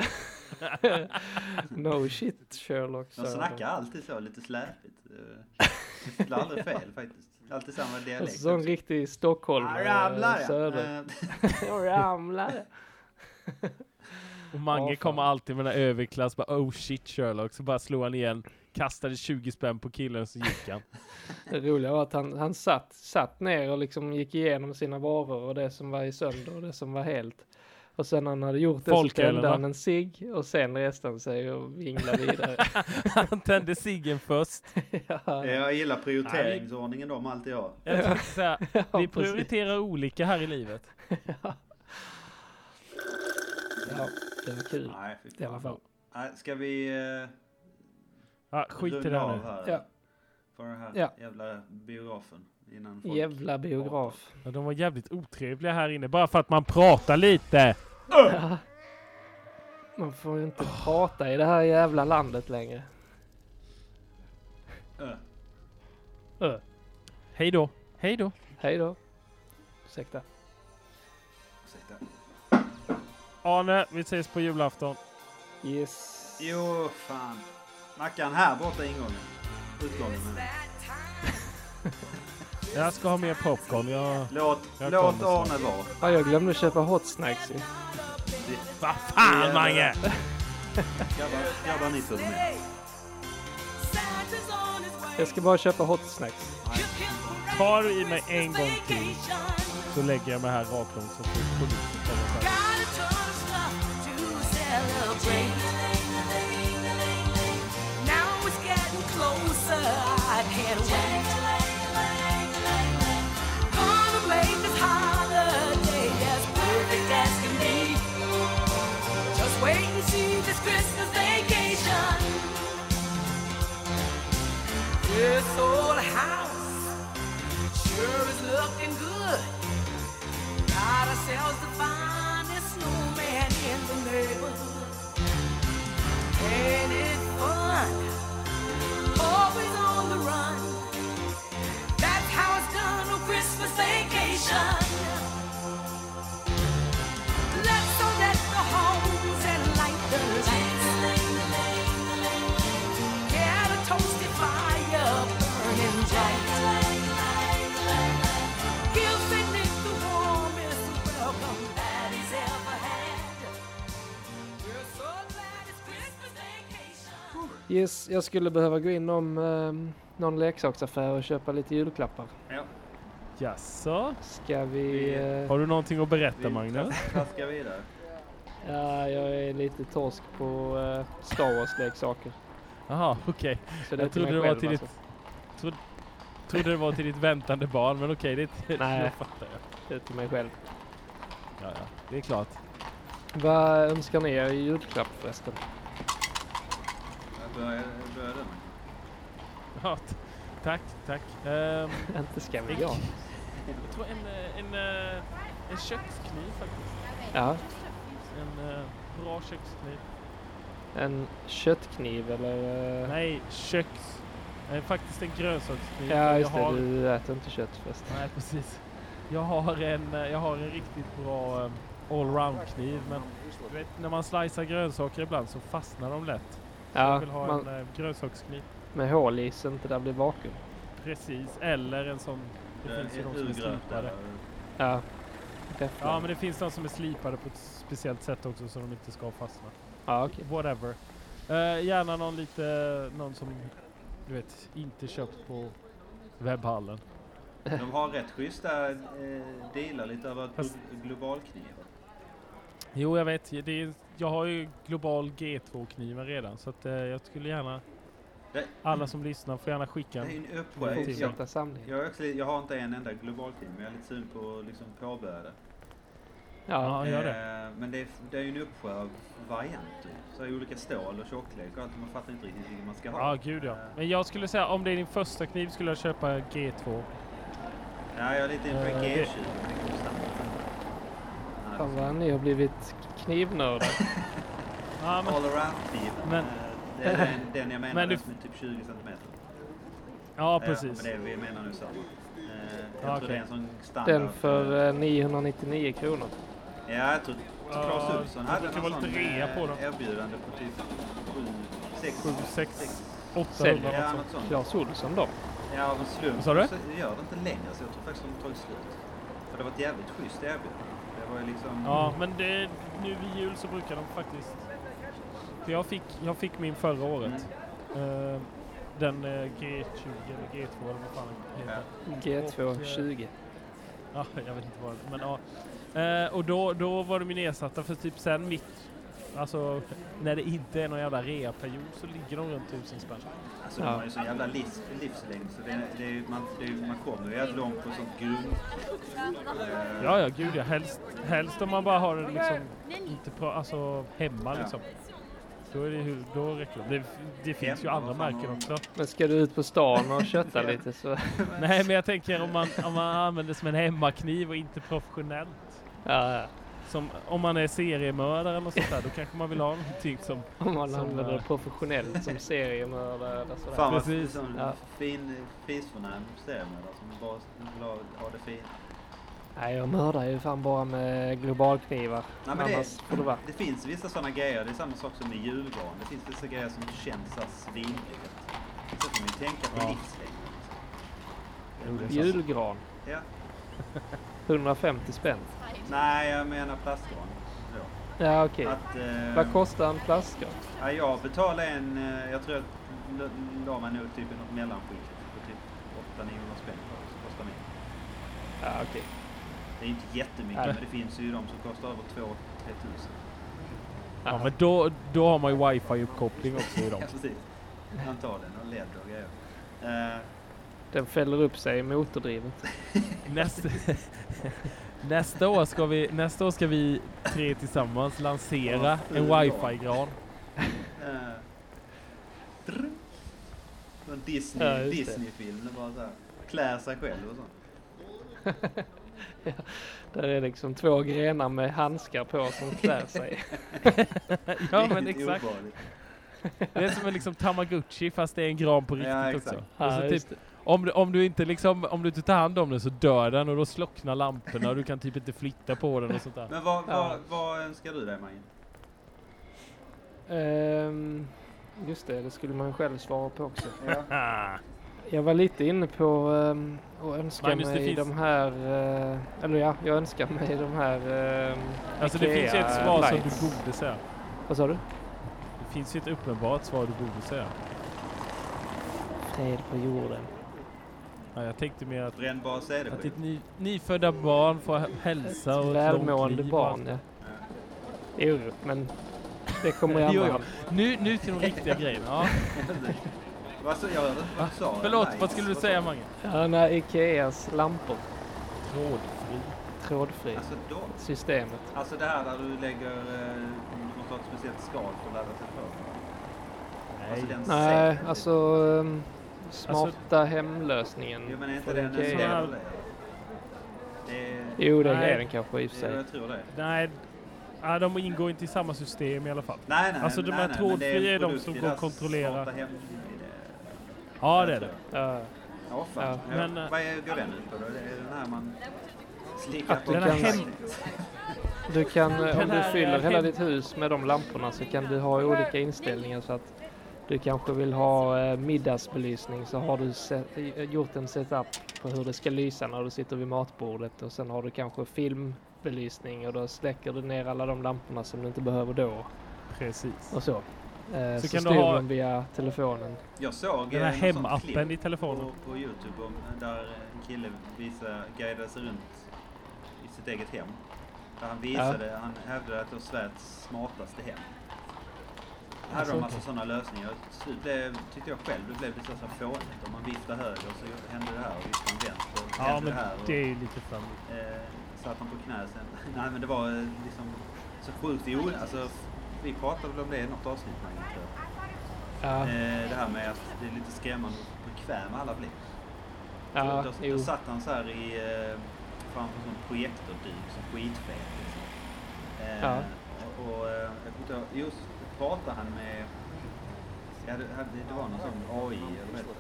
Speaker 1: no shit Sherlock.
Speaker 2: De snackar alltid så, lite släpigt. Det blir aldrig fel faktiskt. Alltid samma dialekt.
Speaker 1: Alltså,
Speaker 2: också.
Speaker 1: riktig Stockholm.
Speaker 2: Ah, ramlar ja.
Speaker 1: Söder. Jag ramlade.
Speaker 3: Och Mange
Speaker 1: Ja, fan.
Speaker 3: kommer alltid med den här överklass, bara oh shit Sherlock, så bara slog han igen, kastade 20 spänn på killen så gick han.
Speaker 1: Det roliga var att han, han satt, satt ner och liksom gick igenom sina varor och det som var i sönder och det som var helt. Och sen när han hade gjort det så tände han en cigg och sen reste han sig och vinglade vidare.
Speaker 3: Han tände ciggen först.
Speaker 1: ja,
Speaker 2: Jag gillar prioriteringsordningen de alltid har.
Speaker 3: Jag säga,
Speaker 1: ja,
Speaker 3: vi
Speaker 1: precis.
Speaker 3: prioriterar olika här i livet.
Speaker 1: Ja, det var kul.
Speaker 2: Nej,
Speaker 1: I alla
Speaker 2: fan.
Speaker 1: fall.
Speaker 2: Nej, Ska vi eh,
Speaker 3: Ja, skit i det
Speaker 2: av
Speaker 3: nu.
Speaker 2: här?
Speaker 1: Ja.
Speaker 2: På den här
Speaker 1: Ja.
Speaker 2: jävla biografen. Innan folk
Speaker 1: Jävla biograf.
Speaker 3: Ja, de var jävligt otrevliga här inne, bara för att man pratar lite.
Speaker 1: Ja. Man får ju inte prata i det här jävla landet längre.
Speaker 2: Ö.
Speaker 1: Ö.
Speaker 3: Hej då. Hej då.
Speaker 1: Hej då. Ursäkta.
Speaker 2: Ursäkta.
Speaker 3: Arne, vi ses på julafton.
Speaker 1: Yes.
Speaker 2: Jo, fan. Mackan här borta ingången. Utgången. Jag
Speaker 3: ska ha mer popcorn. Jag...
Speaker 2: Låt,
Speaker 3: Jag
Speaker 2: låt. Arne vara.
Speaker 1: Ja, jag glömde köpa hot snacks ju.
Speaker 3: Vad fan Mange!
Speaker 2: Grabbar, grabbar ni följer med.
Speaker 1: Jag ska bara köpa hot snacks.
Speaker 3: Tar du i mig en gång till så lägger jag mig här rakt om så får polisen komma.
Speaker 8: Now it's getting closer. I can't wait. This old house sure is looking good. Got ourselves the finest snowman in the neighborhood. Ain't it fun? Always on the run. That's how it's done on Christmas vacation. Let's all let the homes and light the lights.
Speaker 1: Yes, jag skulle behöva gå in om um, någon leksaksaffär och köpa lite julklappar.
Speaker 2: Ja,
Speaker 3: Jaså?
Speaker 1: Ska vi... eh,
Speaker 3: Har du någonting att berätta
Speaker 2: vi
Speaker 3: Magnus?
Speaker 2: traskar vidare.
Speaker 1: ja, jag är lite torsk på uh, Star Wars-leksaker.
Speaker 3: Jaha, okej.
Speaker 1: Är
Speaker 3: Jag trodde det var till ditt...
Speaker 1: alltså.
Speaker 3: Tro, trodde det var till ditt väntande barn, men okej, det, det,
Speaker 1: Nej.
Speaker 3: fattar jag.
Speaker 1: Det är till mig själv.
Speaker 3: Ja, ja, det är klart.
Speaker 1: Vad önskar ni er i julklapp förresten?
Speaker 2: Börjar den.
Speaker 3: Ja, tack, tack. Ehm,
Speaker 1: Inte ska vi
Speaker 3: Ick.
Speaker 1: jag.
Speaker 3: jag tror en, eh, en, eh, en kökskniv faktiskt.
Speaker 1: Ja,
Speaker 3: En eh, bra kökskniv.
Speaker 1: en köttkniv eller?
Speaker 3: Nej, köks... Eh, faktiskt en grönsakskniv.
Speaker 1: Ja,
Speaker 3: Jag
Speaker 1: just det.
Speaker 3: har-
Speaker 1: Du äter inte kött förresten.
Speaker 3: Nej, precis. Jag har en, jag har en riktigt bra um, allround-kniv, men du vet, när man slicear grönsaker ibland så fastnar de lätt. Jag
Speaker 1: Ja,
Speaker 3: vill ha
Speaker 1: man,
Speaker 3: en uh, grönsakskniv.
Speaker 1: med hål i så inte det blir vakuum.
Speaker 3: Precis, eller en sån... Det
Speaker 2: Eh,
Speaker 3: finns ju de som är slipade.
Speaker 1: Ja, räfflan.
Speaker 3: Ja, men det finns de som är slipade på ett speciellt sätt också så de inte ska fastna.
Speaker 1: Ja, okej.
Speaker 3: Whatever. Eh, gärna någon lite, någon som du vet, inte köpt på webbhallen.
Speaker 2: De har rätt schyssta eh, dealar lite över
Speaker 3: Fast-
Speaker 2: globalknivar.
Speaker 3: Jo, jag vet. Det är, jag har ju global G2-kniven redan så att, eh, jag skulle gärna, alla som lyssnar får gärna skicka
Speaker 2: det är
Speaker 3: en.
Speaker 2: uppsjö. Jag, jag, jag har inte en enda globalkniv men jag är lite sugen på att liksom påbörja det.
Speaker 1: Ja,
Speaker 3: Ja, gör det.
Speaker 2: Eh, men det är, det är ju en uppsjö av varianter. Så är olika stål och tjocklek och allt. Man fattar inte riktigt vilken man ska ha.
Speaker 3: Ja, gud ja. Men jag skulle säga om det är din första kniv skulle jag köpa G2.
Speaker 2: Ja, jag är lite inne på
Speaker 3: Eh,
Speaker 2: G20.
Speaker 3: det-
Speaker 2: men det är konstant. Ja,
Speaker 1: Fan vad ni har blivit knivnördar.
Speaker 3: Ja, men,
Speaker 2: All around.
Speaker 3: Men-
Speaker 2: eh, det är den, den jag menar
Speaker 3: Men du-
Speaker 2: som är typ 20 centimeter.
Speaker 3: ja
Speaker 2: Ja,
Speaker 3: precis.
Speaker 2: men det vi menar nu samma. Eh, jag
Speaker 3: Ja,
Speaker 2: tror
Speaker 3: okej.
Speaker 2: det är en sån standard.
Speaker 1: Den för eh, 999 kronor.
Speaker 2: Ja, jag tror Claes
Speaker 3: Ja,
Speaker 2: Olsson
Speaker 3: det
Speaker 2: hade någon
Speaker 3: vara
Speaker 2: sån
Speaker 3: lite rea på
Speaker 2: eh,
Speaker 3: dem.
Speaker 2: erbjudande på typ 7, 6,
Speaker 3: 7, 6, 800
Speaker 1: Säljer.
Speaker 2: Ja,
Speaker 3: något sånt.
Speaker 2: något sånt.
Speaker 1: Claes Olsson då?
Speaker 2: Ja, av en slump
Speaker 3: Vad sa du?
Speaker 2: så gör det inte längre så jag tror faktiskt de har tagit slut. För det var ett jävligt schysst erbjudande. Liksom...
Speaker 3: Ja, men det, nu vid jul så brukar de faktiskt... För jag fick, jag fick min förra året.
Speaker 2: Mm.
Speaker 3: Eh, den eh, G20 eller G2 eller vad fan den heter.
Speaker 1: G220.
Speaker 3: Ja, jag vet inte vad det Men ja. Eh, och då, då var de ju nedsatta för typ sen mitt... Alltså när det inte är någon jävla reaperiod så ligger de runt tusen spänn.
Speaker 2: Alltså de
Speaker 1: Ja.
Speaker 2: har ju sån jävla livs, livslängd så det, det, är- man, det, är- man kommer ju jävligt långt på sånt grund. Eh,
Speaker 3: Ja, ja, gud ja. Helst, helst om man bara har det liksom inte på, alltså hemma
Speaker 2: Ja.
Speaker 3: liksom. Då, är det, ju- då räcker det. Det, det finns ju andra märken också.
Speaker 1: Men ska du ut på stan och kötta lite så...
Speaker 3: Nej, men jag tänker om man, om man använder det som en hemmakniv och inte professionellt.
Speaker 1: Ja, ja.
Speaker 3: Som, om man är seriemördare eller sånt där, då kanske man vill ha någonting som...
Speaker 1: Om man
Speaker 3: Som,
Speaker 1: använder
Speaker 3: eh,
Speaker 1: det professionellt som seriemördare eller sådär.
Speaker 2: Fan vad
Speaker 3: Precis.
Speaker 1: Ja.
Speaker 2: fin, fisförnäm stämmer som bara vill ha, ha det fint.
Speaker 1: Nej, jag mördar ju fan bara med globalknivar.
Speaker 2: Nej, men det-
Speaker 1: Annars får det.
Speaker 2: Det finns vissa sådana grejer, det är samma sak som med julgran. Det finns vissa grejer som känns svindyrt. Så får man ju tänka på
Speaker 3: Ja.
Speaker 2: livslängd.
Speaker 3: Jo, det är sant.
Speaker 1: Julgran.
Speaker 2: Ja.
Speaker 1: 150 spänn.
Speaker 2: Nej, jag menar plastgran. Ja.
Speaker 1: Ja, okej.
Speaker 2: Att, eh,
Speaker 1: Vad kostar en plastgran?
Speaker 2: Ja, jag betalade en, eh, jag tror jag la mig nog typ i något mellanskikt på typ 800-900 spänn kostar mer.
Speaker 1: Ja, okej.
Speaker 2: Det är inte jättemycket
Speaker 1: Nej.
Speaker 2: men det finns ju de som kostar över 2-3 tusen.
Speaker 3: Ja, men då, då har man ju wifi-uppkoppling också i dem.
Speaker 2: Ja, precis. Antagligen och LED och grejer. Eh,
Speaker 1: Den fäller upp sig i motordrivet.
Speaker 3: Nästa, nästa, år ska vi, nästa år ska vi tre tillsammans lansera
Speaker 2: Ja,
Speaker 3: en
Speaker 2: ja.
Speaker 3: wifi-gran.
Speaker 2: eh. En
Speaker 1: Ja,
Speaker 2: Disney. Disney-film. Det bara så här, klär sig själv och sånt.
Speaker 1: Där är liksom två grenar med handskar på som klär sig.
Speaker 3: ja men exakt. Det är som en liksom tamagotchi fast det är en gran på riktigt
Speaker 2: Ja,
Speaker 3: också.
Speaker 1: Ja,
Speaker 3: typ. Om, du, om, du inte liksom, om du inte tar hand om den så dör den och då slocknar lamporna och du kan typ inte flytta på den och sånt där.
Speaker 2: Men vad,
Speaker 1: Ja.
Speaker 2: vad, vad önskar du dig Mange?
Speaker 1: Ehm, just det, det skulle man själv svara på också.
Speaker 2: Ja.
Speaker 1: Jag var lite inne på um, att önska
Speaker 3: Magnus,
Speaker 1: mig de här, eh, eller ja, jag önskar mig de här um,
Speaker 3: alltså det finns ju ett svar som du borde säga.
Speaker 1: Vad sa du?
Speaker 3: Det finns ju ett uppenbart svar du borde säga.
Speaker 1: Fred på jorden.
Speaker 3: Ja, jag tänkte mer att,
Speaker 2: Brännbar
Speaker 3: att
Speaker 2: CD-skiva.
Speaker 3: ditt ny, nyfödda barn får hälsa och ett
Speaker 1: Välmående
Speaker 3: långt liv och
Speaker 1: barn, ja. Jo, men det kommer i
Speaker 3: Jo,
Speaker 1: andra
Speaker 3: jo.
Speaker 1: hand.
Speaker 3: Nu, nu till de riktiga grejerna. Ja.
Speaker 2: Vad sa jag? hörde inte vad du sa?
Speaker 3: Förlåt,
Speaker 2: Nice.
Speaker 3: vad skulle du
Speaker 2: sa
Speaker 3: säga Mange?
Speaker 1: Ja, när Ikeas lampor,
Speaker 3: Trådfri.
Speaker 1: trådfri,
Speaker 2: Alltså då?
Speaker 1: systemet.
Speaker 2: Alltså det här där du lägger, eh, du måste ha ett speciellt skal för att ladda telefonen? Alltså
Speaker 3: Nej.
Speaker 2: den
Speaker 1: Nej, alltså um, smarta hemlösningen.
Speaker 2: Jo men är inte
Speaker 1: för
Speaker 2: den en är...
Speaker 1: Jo, det
Speaker 3: Nej.
Speaker 1: är den kanske i och för sig.
Speaker 2: jag tror det.
Speaker 3: Nej, ja, de ingår inte i samma system i alla fall.
Speaker 2: Nej, nej,
Speaker 3: Alltså, de här trådfria är de som går att kontrollera.
Speaker 2: hem-
Speaker 3: Ja, det är det.
Speaker 1: Ja,
Speaker 2: Ja.
Speaker 3: Ja, men, eh,
Speaker 2: Vad är, går den ut på då? Det är den här man slickar
Speaker 1: Att
Speaker 2: på?
Speaker 1: du kan-
Speaker 3: hem,
Speaker 1: Du kan, eh, om du fyller hela ditt hus med de lamporna så kan du ha olika inställningar så att du kanske vill ha eh, middagsbelysning så har du set, eh, gjort en setup på hur det ska lysa när du sitter vid matbordet och sen har du kanske film nattbelysning och då släcker du ner alla de lamporna som du inte behöver då
Speaker 3: Precis.
Speaker 1: och så. Eh,
Speaker 3: Så
Speaker 1: så
Speaker 3: kan du ha-
Speaker 1: via telefonen.
Speaker 2: Jag såg
Speaker 3: Den här hemappen i telefonen.
Speaker 2: På, på Youtube om, där en kille visade, guidade sig runt i sitt eget hem. Där han visade, han hävdade att det var Sveriges smartaste hem. Här hade de
Speaker 1: Alltså,
Speaker 2: massa sådana lösningar. Slut blev, tyckte jag själv, det blev lite så fånigt. Om man viftar höger så hände det här och viftar man vänster så
Speaker 3: Ja,
Speaker 2: hände
Speaker 3: men
Speaker 2: det här. Och,
Speaker 3: det är ju lite framligt.
Speaker 2: eh, satt han på knä sen. Nej men det var eh, liksom så sjukt i. Alltså, vi pratade väl om det i något avsnitt tror jag.
Speaker 1: Ja,
Speaker 2: Eh, det här med att det är lite skrämmande hur bekväma alla blir.
Speaker 1: ja,
Speaker 2: då, då, då satt han så här i, eh, framför en sån projektorduk som skitfet. Liksom. Eh,
Speaker 1: Ja.
Speaker 2: Och, och eh, jag kommer inte ihåg, just pratade han med, ja, det, hade- det var någon sån AI eller vad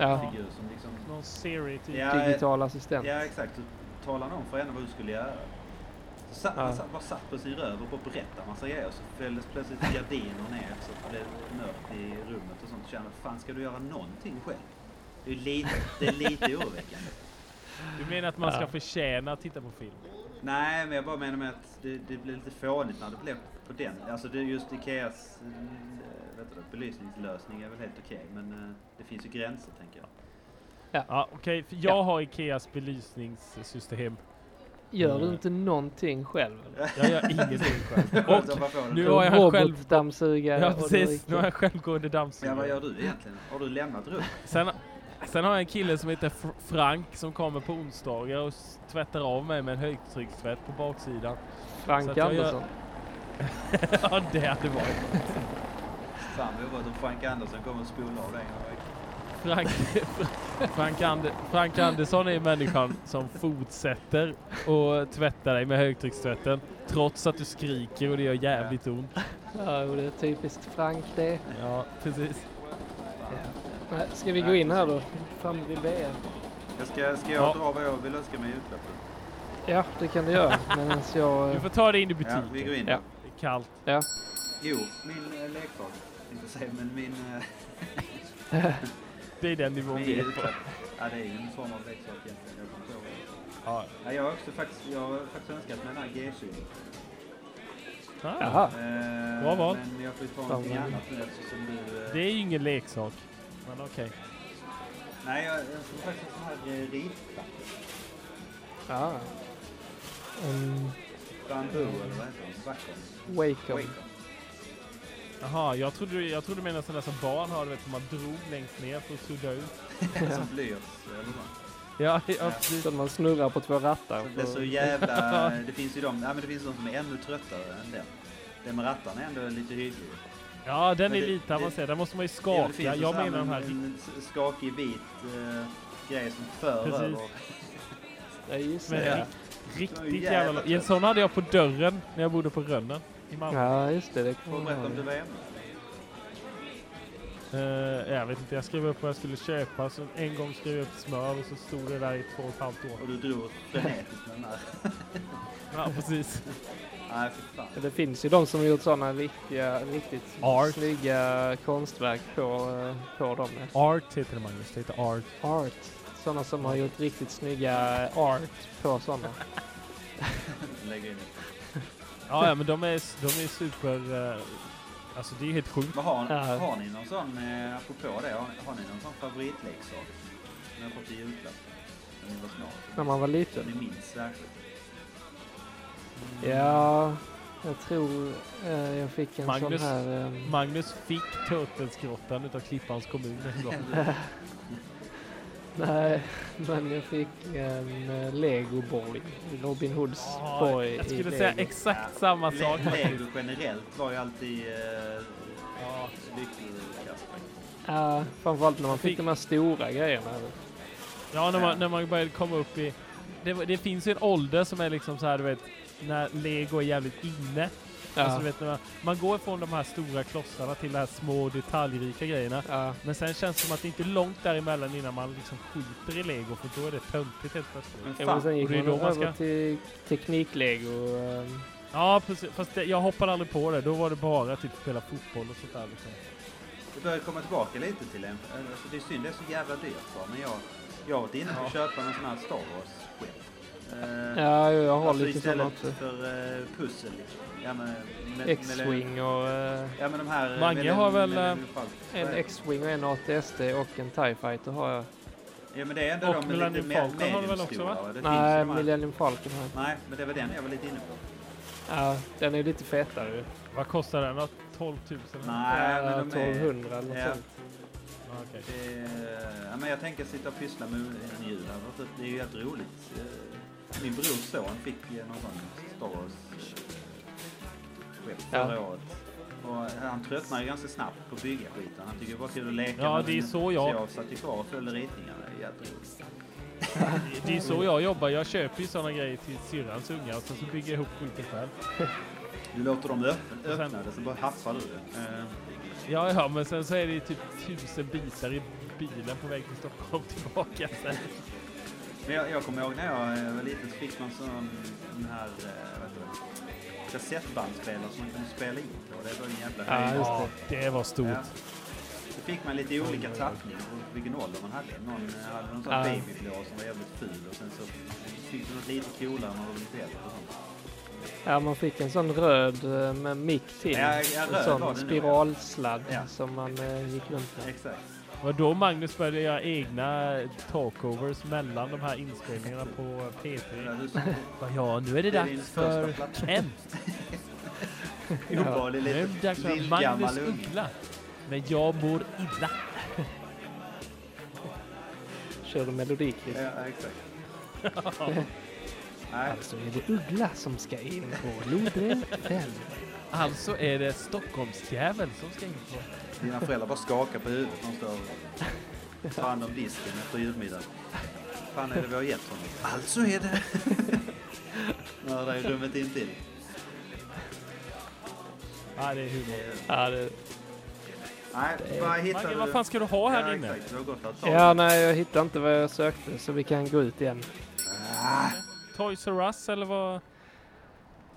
Speaker 1: Ja.
Speaker 2: Figur som liksom,
Speaker 3: Någon Siri typ.
Speaker 2: Ja,
Speaker 1: Digital assistent.
Speaker 2: ja exakt, så talade om för henne vad du skulle göra. Så satt,
Speaker 1: Ja.
Speaker 2: Satt, bara satt på sin röv och bara berättade massa grejer så fälldes plötsligt gardiner ner så det blev mörkt i rummet och sånt. Så kände fan ska du göra någonting själv? Det är lite, det är lite oroväckande.
Speaker 3: Du menar att man ska
Speaker 1: Ja.
Speaker 3: förtjäna att titta på film?
Speaker 2: Nej, men jag bara menar med att det, det blev lite fånigt när det blev på den. Alltså det är just Ikeas eh, vet du, belysningslösning är väl helt okej, men eh, det finns ju gränser tänker jag.
Speaker 3: Ja, okej. för jag
Speaker 1: Ja.
Speaker 3: har Ikeas belysningssystem.
Speaker 1: Gör du
Speaker 3: Mm.
Speaker 1: inte någonting själv?
Speaker 3: Jag gör ingenting själv. Och nu
Speaker 1: Du
Speaker 3: har jag själv...
Speaker 1: robotdammsugare
Speaker 3: Ja,
Speaker 1: du
Speaker 3: precis. Nu har jag självgående
Speaker 2: Ja, vad
Speaker 3: dammsugare.
Speaker 2: gör du egentligen? Har du lämnat rummet?
Speaker 3: Sen, sen har jag en kille som heter Fr- Frank som kommer på onsdagar och tvättar av mig med en högtryckstvätt på baksidan.
Speaker 1: Frank
Speaker 3: jag gör-
Speaker 1: Andersson.
Speaker 3: ja, det hade varit.
Speaker 2: Fan vad jobbigt om Frank Andersson kommer och spolar av dig.
Speaker 3: Frank, Frank, Ander, Frank Andersson är människan som fortsätter och tvätta dig med högtryckstvätten trots att du skriker och det gör jävligt ont.
Speaker 1: Ja, och det är typiskt Frank det.
Speaker 3: Ja, precis.
Speaker 1: Nej, Ska vi gå in här då? Framme vid BR.
Speaker 2: Jag ska, ska jag
Speaker 3: Ja.
Speaker 2: dra vad jag vill önska mig i?
Speaker 1: Ja, det kan du göra. Medan jag...
Speaker 3: Du får ta dig in i
Speaker 2: Ja,
Speaker 3: butiken.
Speaker 2: vi går in.
Speaker 1: Ja.
Speaker 3: Kallt.
Speaker 1: Ja.
Speaker 2: Jo, min eh, leksak. Inte säga, men min, eh,
Speaker 3: Det är den nivån vi är på.
Speaker 2: Ja, det är ingen form av leksak egentligen. Jag kommer inte ihåg vad det är.
Speaker 3: Ja.
Speaker 2: Ja, jag har också faktiskt, jag har faktiskt önskat mig den här G20.
Speaker 3: Ah,
Speaker 1: Jaha.
Speaker 2: Eh,
Speaker 3: Bra val.
Speaker 2: Men jag får ju ta någonting
Speaker 1: vad-
Speaker 2: annat nu eftersom du... eh,
Speaker 3: det är ju ingen leksak. Men okej.
Speaker 2: Nej, jag önskar faktiskt en sån här eh, ritplatta.
Speaker 1: Ja. En
Speaker 2: Bambu eller vad heter den? Vackon.
Speaker 1: Wacom.
Speaker 2: Wacom.
Speaker 3: Jaha, jag trodde, jag trodde du menade sådana som barn har, du vet, som man drog längst ner för att sudda ut.
Speaker 2: Som blyerts eller.
Speaker 3: Ja, ja,
Speaker 2: Ja.
Speaker 3: precis.
Speaker 1: Så man snurrar på två rattar.
Speaker 2: Så det är så jävla... Det finns ju de, ja, men det finns de som är ännu tröttare än den. Den med rattarna är ändå lite hygglig.
Speaker 3: Ja, den
Speaker 2: Men
Speaker 3: är
Speaker 2: det-
Speaker 3: lite
Speaker 2: det-
Speaker 3: avancerad. Den måste man ju
Speaker 2: Ja,
Speaker 3: skaka.
Speaker 2: ju
Speaker 3: Jag menar de här...
Speaker 2: en, skakig vit eh, grej som för
Speaker 3: Precis.
Speaker 2: över.
Speaker 1: Ja, just
Speaker 3: Men
Speaker 1: det.
Speaker 3: Ri- riktigt
Speaker 2: jävla
Speaker 3: jävla... En sån hade jag på dörren när jag bodde på Rönnen i Malmö.
Speaker 1: Ja, just det. Det
Speaker 2: Får berätta om du hemma.
Speaker 3: Eh, jag vet inte, jag skrev upp vad jag skulle köpa. Så en gång skrev jag upp smör och så stod det där i två och ett halvt år.
Speaker 2: Och du drog frenetiskt med den här.
Speaker 3: Ja, precis.
Speaker 2: Nej,
Speaker 1: Det finns ju de som har gjort sådana riktiga, riktigt
Speaker 3: Art.
Speaker 1: snygga konstverk på, eh, på dem.
Speaker 3: Art heter det Magnus, det heter art.
Speaker 1: Art. Sådana som har gjort riktigt snygga art på sådana.
Speaker 2: Lägger in det.
Speaker 3: Ja, ja men de är, de är super... eh, alltså det är helt sjukt.
Speaker 2: Har,
Speaker 1: Ja.
Speaker 2: har ni någon sån, eh, apropå det, har, har ni någon sån favoritleksak? Som har fått i julklapp? När ni var små?
Speaker 1: När man var
Speaker 2: Som
Speaker 1: liten.
Speaker 2: ni minns särskilt?
Speaker 1: Ja, jag tror eh, jag fick en
Speaker 3: Magnus.
Speaker 1: sån här... ehm,
Speaker 3: Magnus fick Turtles-grottan utav Klippans kommun en gång.
Speaker 1: nej, men jag fick en uh, Lego-borg. Robin Hoods
Speaker 3: Ja,
Speaker 1: borg
Speaker 3: jag skulle
Speaker 1: Lego.
Speaker 3: säga exakt samma
Speaker 2: Le-
Speaker 3: sak.
Speaker 2: Lego generellt var ju alltid eh,
Speaker 3: Ja.
Speaker 2: lycklig kast faktiskt.
Speaker 1: Ja, framförallt när man fick
Speaker 3: Fick-
Speaker 1: de här stora grejerna.
Speaker 3: Ja, när
Speaker 2: Ja.
Speaker 3: man, när man började komma upp i... Det, det finns ju en ålder som är liksom så här, du vet, när lego är jävligt inne.
Speaker 1: Ja,
Speaker 3: Alltså, vet, man, man går från de här stora klossarna till de här små detaljrika grejerna.
Speaker 1: ja,
Speaker 3: Men sen känns det som att det inte är långt däremellan innan man liksom skiter i lego, för då är det töntigt helt plötsligt.
Speaker 2: Men
Speaker 1: sen gick
Speaker 3: och det är
Speaker 1: man
Speaker 3: då man
Speaker 1: över
Speaker 3: ska-
Speaker 1: till teknik-lego. ehm,
Speaker 3: Ja, precis. Fast det, jag hoppade aldrig på det. Då var det bara typ spela fotboll och sånt där liksom.
Speaker 2: det börjar komma tillbaka lite till en. Alltså, det är synd, det är så jävla dyrt va? Men jag, jag har varit inne på att köpa en sån här Star Wars-skepp. Eh,
Speaker 1: Ja, jag har
Speaker 2: alltså
Speaker 1: lite sådana
Speaker 2: istället
Speaker 1: också.
Speaker 2: för eh, pussel. Liksom. Ja, men, med,
Speaker 1: X-Wing och eh,
Speaker 2: Ja men de här... eh,
Speaker 3: Mange
Speaker 2: Millennium-
Speaker 3: har väl, eh,
Speaker 1: en? X-Wing och en ATSD och en TIE Fighter har jag.
Speaker 2: Ja men det är ändå
Speaker 3: Och
Speaker 2: de med
Speaker 3: Millennium
Speaker 2: lite
Speaker 3: Falcon har du väl också, va?
Speaker 1: Nej, Millennium Falcon har.
Speaker 2: Nej, men det var den jag var lite inne på.
Speaker 1: Ja, den är lite fetare ju.
Speaker 3: Vad kostar den då? 12 000?
Speaker 2: Nej, men de är...
Speaker 1: 1200 eller något
Speaker 2: Ja.
Speaker 1: sånt.
Speaker 3: Okej.
Speaker 2: Det, ja, men jag tänker sitta och pyssla med en jul här, det är ju helt roligt. Min brors son fick någon sån Star Wars eh, skepp
Speaker 1: Ja.
Speaker 2: förra året. Och han tröttnar ju ganska snabbt på att bygga skiten. Han tycker det var kul att leka
Speaker 3: Ja, det är så jag-
Speaker 2: Så jag satt kvar och följde ritningarna. Det är jätteroligt.
Speaker 3: Det är så jag jobbar. Jag köper ju sådana grejer till syrrans unga och sen så bygger jag ihop skiten själv.
Speaker 2: Du låter dem öppna, det, sen bara haffar du det. Eh,
Speaker 3: Ja, ja, men sen så är det ju typ tusen bitar i bilen på väg till Stockholm tillbaka sen.
Speaker 2: Men jag, jag kommer ihåg när jag eh, var liten så fick man sån den här eh, vad heter det, kassettbandspelare som man kunde spela in på. Det var en jävla
Speaker 1: Ja,
Speaker 2: höjd.
Speaker 1: just
Speaker 3: Ja, det var
Speaker 2: Ja.
Speaker 3: stort.
Speaker 2: Så fick man lite olika tappningar på vilken ålder man hade. Någon eh, hade någon sån
Speaker 1: Ja.
Speaker 2: babyblå som var jävligt ful och sen så fick du något lite coolare när man var lite äldre och sånt.
Speaker 1: Ja, man fick en sån röd eh, med mick till.
Speaker 2: Ja, ja,
Speaker 1: en
Speaker 2: röd
Speaker 1: sån
Speaker 2: var det nog, ja.
Speaker 1: spiralsladd
Speaker 2: Ja.
Speaker 1: som man eh, gick runt med.
Speaker 2: Exakt.
Speaker 3: Och då Magnus började göra egna talkovers mellan de här inspelningarna på
Speaker 2: Ja,
Speaker 3: P3.
Speaker 2: du som
Speaker 3: Bara, Ja, nu är det dags för
Speaker 2: ovanlig
Speaker 3: Nu är det dags för Magnus. Uggla. Men jag mår illa.
Speaker 1: Körde melodikris.
Speaker 2: Ja, exakt.
Speaker 1: Alltså är det Uggla som ska in på Lodrätt 5.
Speaker 3: Alltså är det Stockholmsdjävel som ska in på.
Speaker 2: Dina föräldrar bara skakar på huvudet. De står och tar hand om disken efter julmiddagen. fan är det vi har gett honom? Alltså är det... Ja, där är rummet intill.
Speaker 3: Ja, det är humor.
Speaker 1: Ja, det,
Speaker 2: Nej, vad hittar
Speaker 3: Mange,
Speaker 2: du?
Speaker 3: vad fan ska du ha här
Speaker 2: ja,
Speaker 3: inne?
Speaker 2: Exakt,
Speaker 1: ja, nej, jag hittade inte vad jag sökte så vi kan gå ut igen.
Speaker 3: Toys R Us eller vad?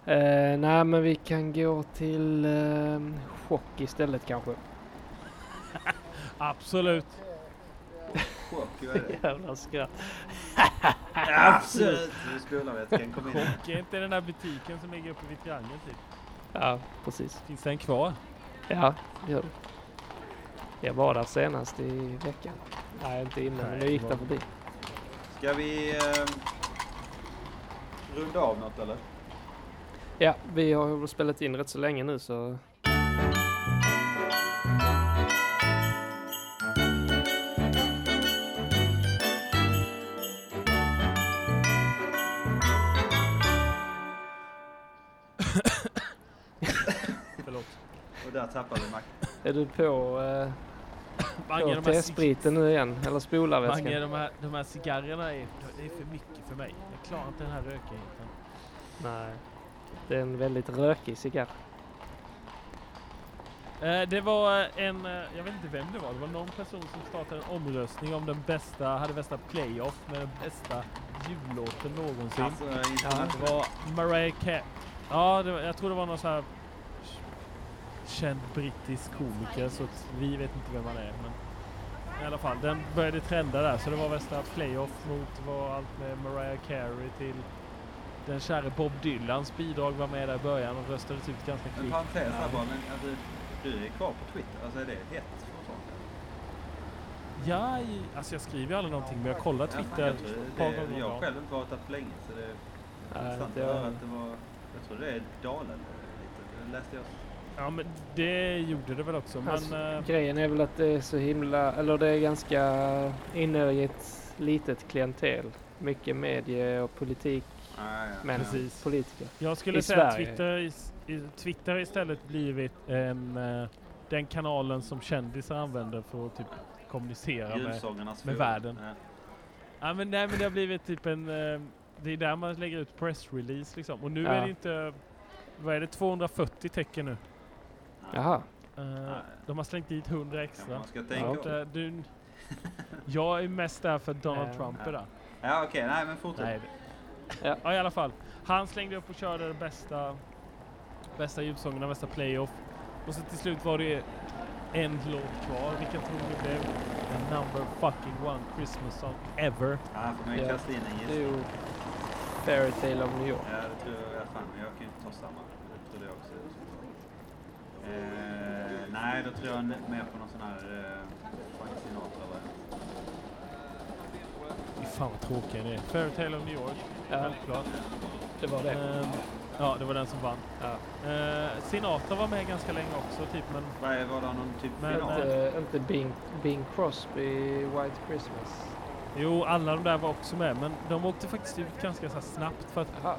Speaker 1: Eh, nej, men vi kan gå till eh, chock istället kanske.
Speaker 3: Absolut.
Speaker 1: Jävla skratt.
Speaker 2: Absolut! Nu spolar vi att Ken kom in.
Speaker 3: Chock är inte den där butiken som ligger uppe vid triangeln typ.
Speaker 1: Ja, precis.
Speaker 3: Finns den kvar?
Speaker 1: Ja, det gör det. Jag var där senast i veckan. Nej, inte innan, men jag gick
Speaker 3: det
Speaker 1: där förbi.
Speaker 2: Ska vi eh, runda av något eller?
Speaker 1: Ja, vi har spelat in rätt så länge nu så...
Speaker 2: tappar vi Mac.
Speaker 1: Är du på, eh,
Speaker 3: Mange,
Speaker 1: på T-spriten nu igen? Eller
Speaker 3: Mange,
Speaker 1: spolarväskan?
Speaker 3: de här, de här cigarrerna är, det är för mycket för mig. Jag klarar inte den här rökigheten.
Speaker 1: Nej. Det är en väldigt rökig cigarr.
Speaker 3: Eh, det var en, eh, jag vet inte vem det var, det var någon person som startade en omröstning om den bästa, hade bästa playoff med den bästa jullåten någonsin.
Speaker 2: Alltså,
Speaker 3: Det var Mariah Carey. Ja, det var, jag tror det var någon så här känd brittisk komiker så att vi vet inte vem han är. Men i alla fall, den började trenda där så det var värsta playoff mot var allt med Mariah Carey till den käre Bob Dylans bidrag var med där i början och röstades ut ganska
Speaker 2: En
Speaker 3: kvickt.
Speaker 2: parentes här bara, men alltså, du är kvar på Twitter. Alltså är det hett fortfarande?
Speaker 3: Ja, alltså jag skriver ju aldrig någonting men jag kollar Twitter
Speaker 2: jag,
Speaker 3: ett par gånger
Speaker 2: jag
Speaker 3: om
Speaker 2: har
Speaker 3: dagen.
Speaker 2: själv inte varit där på länge så det är intressant att
Speaker 1: jag
Speaker 2: höra att det var... Jag tror det dalade lite. Det läste jag.
Speaker 3: Ja men det gjorde det väl också. Men
Speaker 1: Alltså,
Speaker 3: eh,
Speaker 1: Grejen är väl att det är så himla, eller det är ganska inne i ett litet klientel. Mycket medie och politik,
Speaker 2: Ah, ja.
Speaker 1: men
Speaker 3: Precis.
Speaker 1: politiker.
Speaker 3: Jag skulle
Speaker 1: I
Speaker 3: säga att. Twitter, Twitter istället blivit en, eh, den kanalen som kändisar använder för att typ kommunicera med. Med världen.
Speaker 2: Ja.
Speaker 3: Ja, men, nej, men det har blivit typ en... eh, det är där man lägger ut pressrelease liksom. Och nu
Speaker 1: Ja.
Speaker 3: är det inte... Vad är det? 240 tecken nu.
Speaker 1: Jaha.
Speaker 3: Eh, de har slängt dit 100
Speaker 2: Kanske
Speaker 3: extra.
Speaker 2: man ska tänka
Speaker 1: Ja.
Speaker 3: Eh, du, jag är mest där för Donald
Speaker 1: Ja.
Speaker 3: Trump
Speaker 2: Ja.
Speaker 3: idag.
Speaker 2: Ja okej, nej men fortsätt.
Speaker 3: Nej.
Speaker 1: Ja.
Speaker 3: Ja. i alla fall. Han slängde upp och körde det bästa, bästa julsångerna, bästa playoff. Och så till slut var det en låt kvar. Vilken tror ni det blev? The number fucking one Christmas song ever.
Speaker 2: Ja, får man ju
Speaker 1: Ja.
Speaker 2: kasta in en
Speaker 1: Det är
Speaker 2: gissning.
Speaker 1: ju Fairy Tale of New York.
Speaker 2: Ja, det tror jag. Fan, men jag kan ju inte ta samma. Det tror jag också. Eh, nej, då tror jag mer på någon sån här eh, Frank Sinatra.
Speaker 3: Fy fan vad tråkiga ni är. Fairy Tale of New York,
Speaker 1: Ja,
Speaker 3: självklart.
Speaker 1: det var det.
Speaker 3: Ehm, ja, det var den som vann.
Speaker 1: Ja.
Speaker 3: Eh, Sinatra var med ganska länge också, typ, men
Speaker 2: Vad är- Var det någon typ
Speaker 3: Men,
Speaker 2: final?
Speaker 1: Inte, inte Bing, Bing Crosby White Christmas.
Speaker 3: jo, alla de där var också med. Men de åkte faktiskt ut ganska så här snabbt för att
Speaker 1: Aha.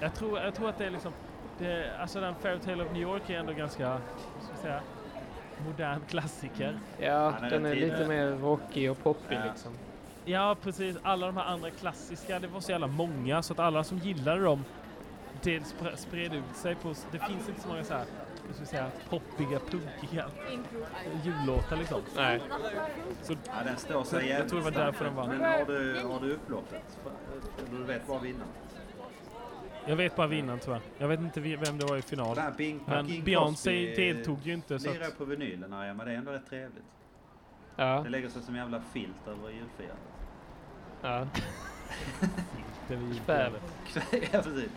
Speaker 3: jag tror, jag tror att det är liksom, det, alltså den Fairy Tale of New York är ändå ganska, ska jag säga, modern klassiker.
Speaker 1: Ja, den är lite mer rockig och poppig
Speaker 2: Ja.
Speaker 1: liksom.
Speaker 3: Ja, precis. Alla de här andra klassiska, det var så jävla många så att alla som gillade dem, det spr- spred ut sig på... Det finns inte så många så här, vad ska jag säga, poppiga, punkiga jullåtar liksom.
Speaker 1: Nej.
Speaker 3: Så
Speaker 2: Ja, den står sig
Speaker 3: jag
Speaker 2: jävligt
Speaker 3: tror det var därför den vann.
Speaker 2: Men har du, har du upploppet? Du vet bara vinnaren.
Speaker 3: Jag vet bara vinnaren tyvärr. Jag vet inte vi- vem det var i final.
Speaker 2: Den här Bing,
Speaker 3: Men
Speaker 2: King
Speaker 3: Beyoncé deltog ju inte så
Speaker 2: lirar
Speaker 3: att...
Speaker 2: på vinylen här, men det är ändå rätt trevligt.
Speaker 1: Ja,
Speaker 2: Det lägger sig som en jävla filt över julfirandet.
Speaker 1: ja.
Speaker 3: Det var ju
Speaker 1: Kväv.
Speaker 2: ja, precis.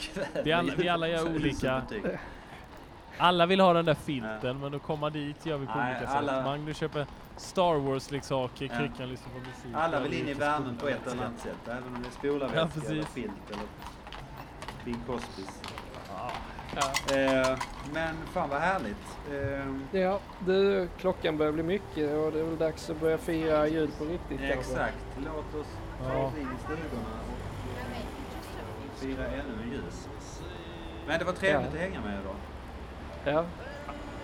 Speaker 2: Kväll
Speaker 3: Vi alla- vi alla gör olika. Alla vill ha den där filten, men att komma dit gör vi på
Speaker 2: Nej,
Speaker 3: olika
Speaker 2: alla-
Speaker 3: sätt. Magnus köper Star Wars-leksaker,
Speaker 2: Ja.
Speaker 3: Krickan lyssnar på musik.
Speaker 2: Alla vill in i värmen på ett eller annat sätt. Även om det är spolarväska
Speaker 3: Ja,
Speaker 2: eller filt eller Bing Crosbys.
Speaker 1: ja.
Speaker 2: Eh, men fan vad härligt. Eh,
Speaker 1: ja du, klockan börjar bli mycket och det är väl dags att börja fira jul på riktigt kanske.
Speaker 2: exakt. Låt oss ta
Speaker 3: Ja.
Speaker 2: oss in i stugorna och fira ännu en jul. Men det var trevligt
Speaker 1: Ja.
Speaker 2: att hänga med er då.
Speaker 1: Ja,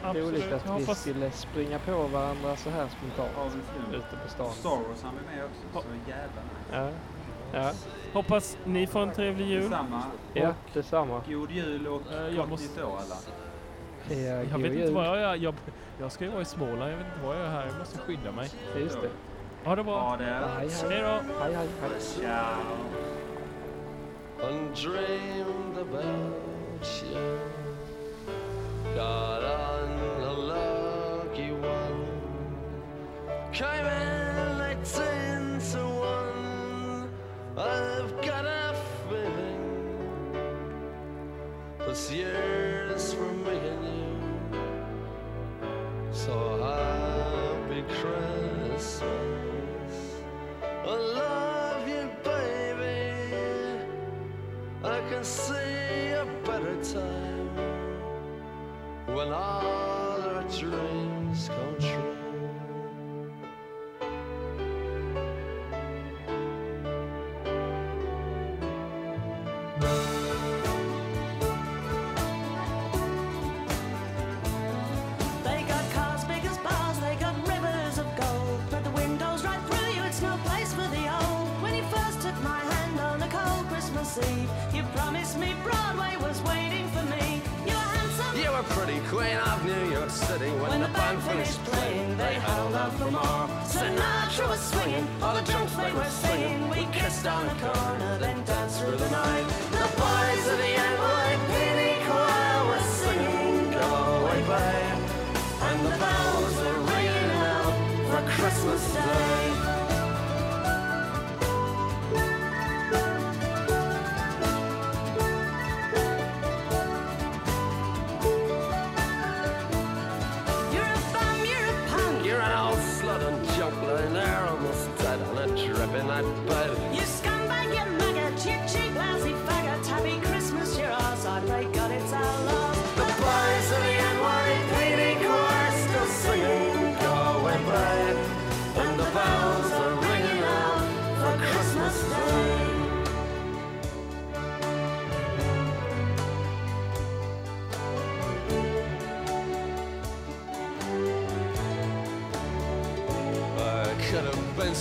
Speaker 3: Absolut.
Speaker 1: roligt att vi
Speaker 3: hoppas,
Speaker 1: skulle springa på varandra så här spontant
Speaker 2: nummer.
Speaker 1: ute på stan.
Speaker 2: Star Wars han är med också, så jävla nice.
Speaker 1: Ja, ja,
Speaker 3: hoppas ni får en trevlig jul.
Speaker 2: Detsamma.
Speaker 1: ja detsamma.
Speaker 2: God jul och
Speaker 3: jag
Speaker 2: gott
Speaker 3: måste-
Speaker 2: nytt år alla.
Speaker 1: Ja,
Speaker 3: Jag
Speaker 1: god
Speaker 3: vet inte
Speaker 1: jul.
Speaker 3: vad jag gör. Jag, jag ska ju vara i Småland. Jag vet inte vad jag gör här. Jag måste skydda mig.
Speaker 1: Just det.
Speaker 3: Ha det bra.
Speaker 2: Ha det.
Speaker 1: Hej,
Speaker 3: Hej
Speaker 1: hej.
Speaker 3: då.
Speaker 1: Hej, hej, hej.
Speaker 2: Ciao.
Speaker 5: and dreamed about you. Got on a lucky one. Came in at ten to one. I've got a feeling this year's for me and you. So happy Christmas. I love you, baby. I can see a better time when all our dreams come true.
Speaker 8: Band finished playing, they held out for more. Sinatra was swinging, all the drunks they were singing. We kissed on the corner, then danced through the night. The boys of the NYPD choir were singing, Go away, babe. And the bells were ringing out for Christmas Day.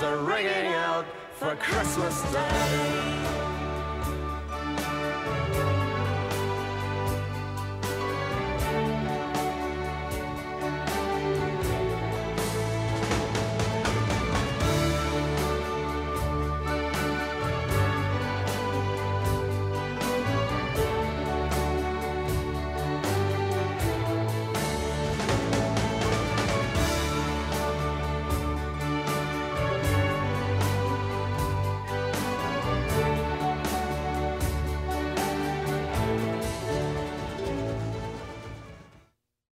Speaker 5: bells are ringing out for Christmas Day.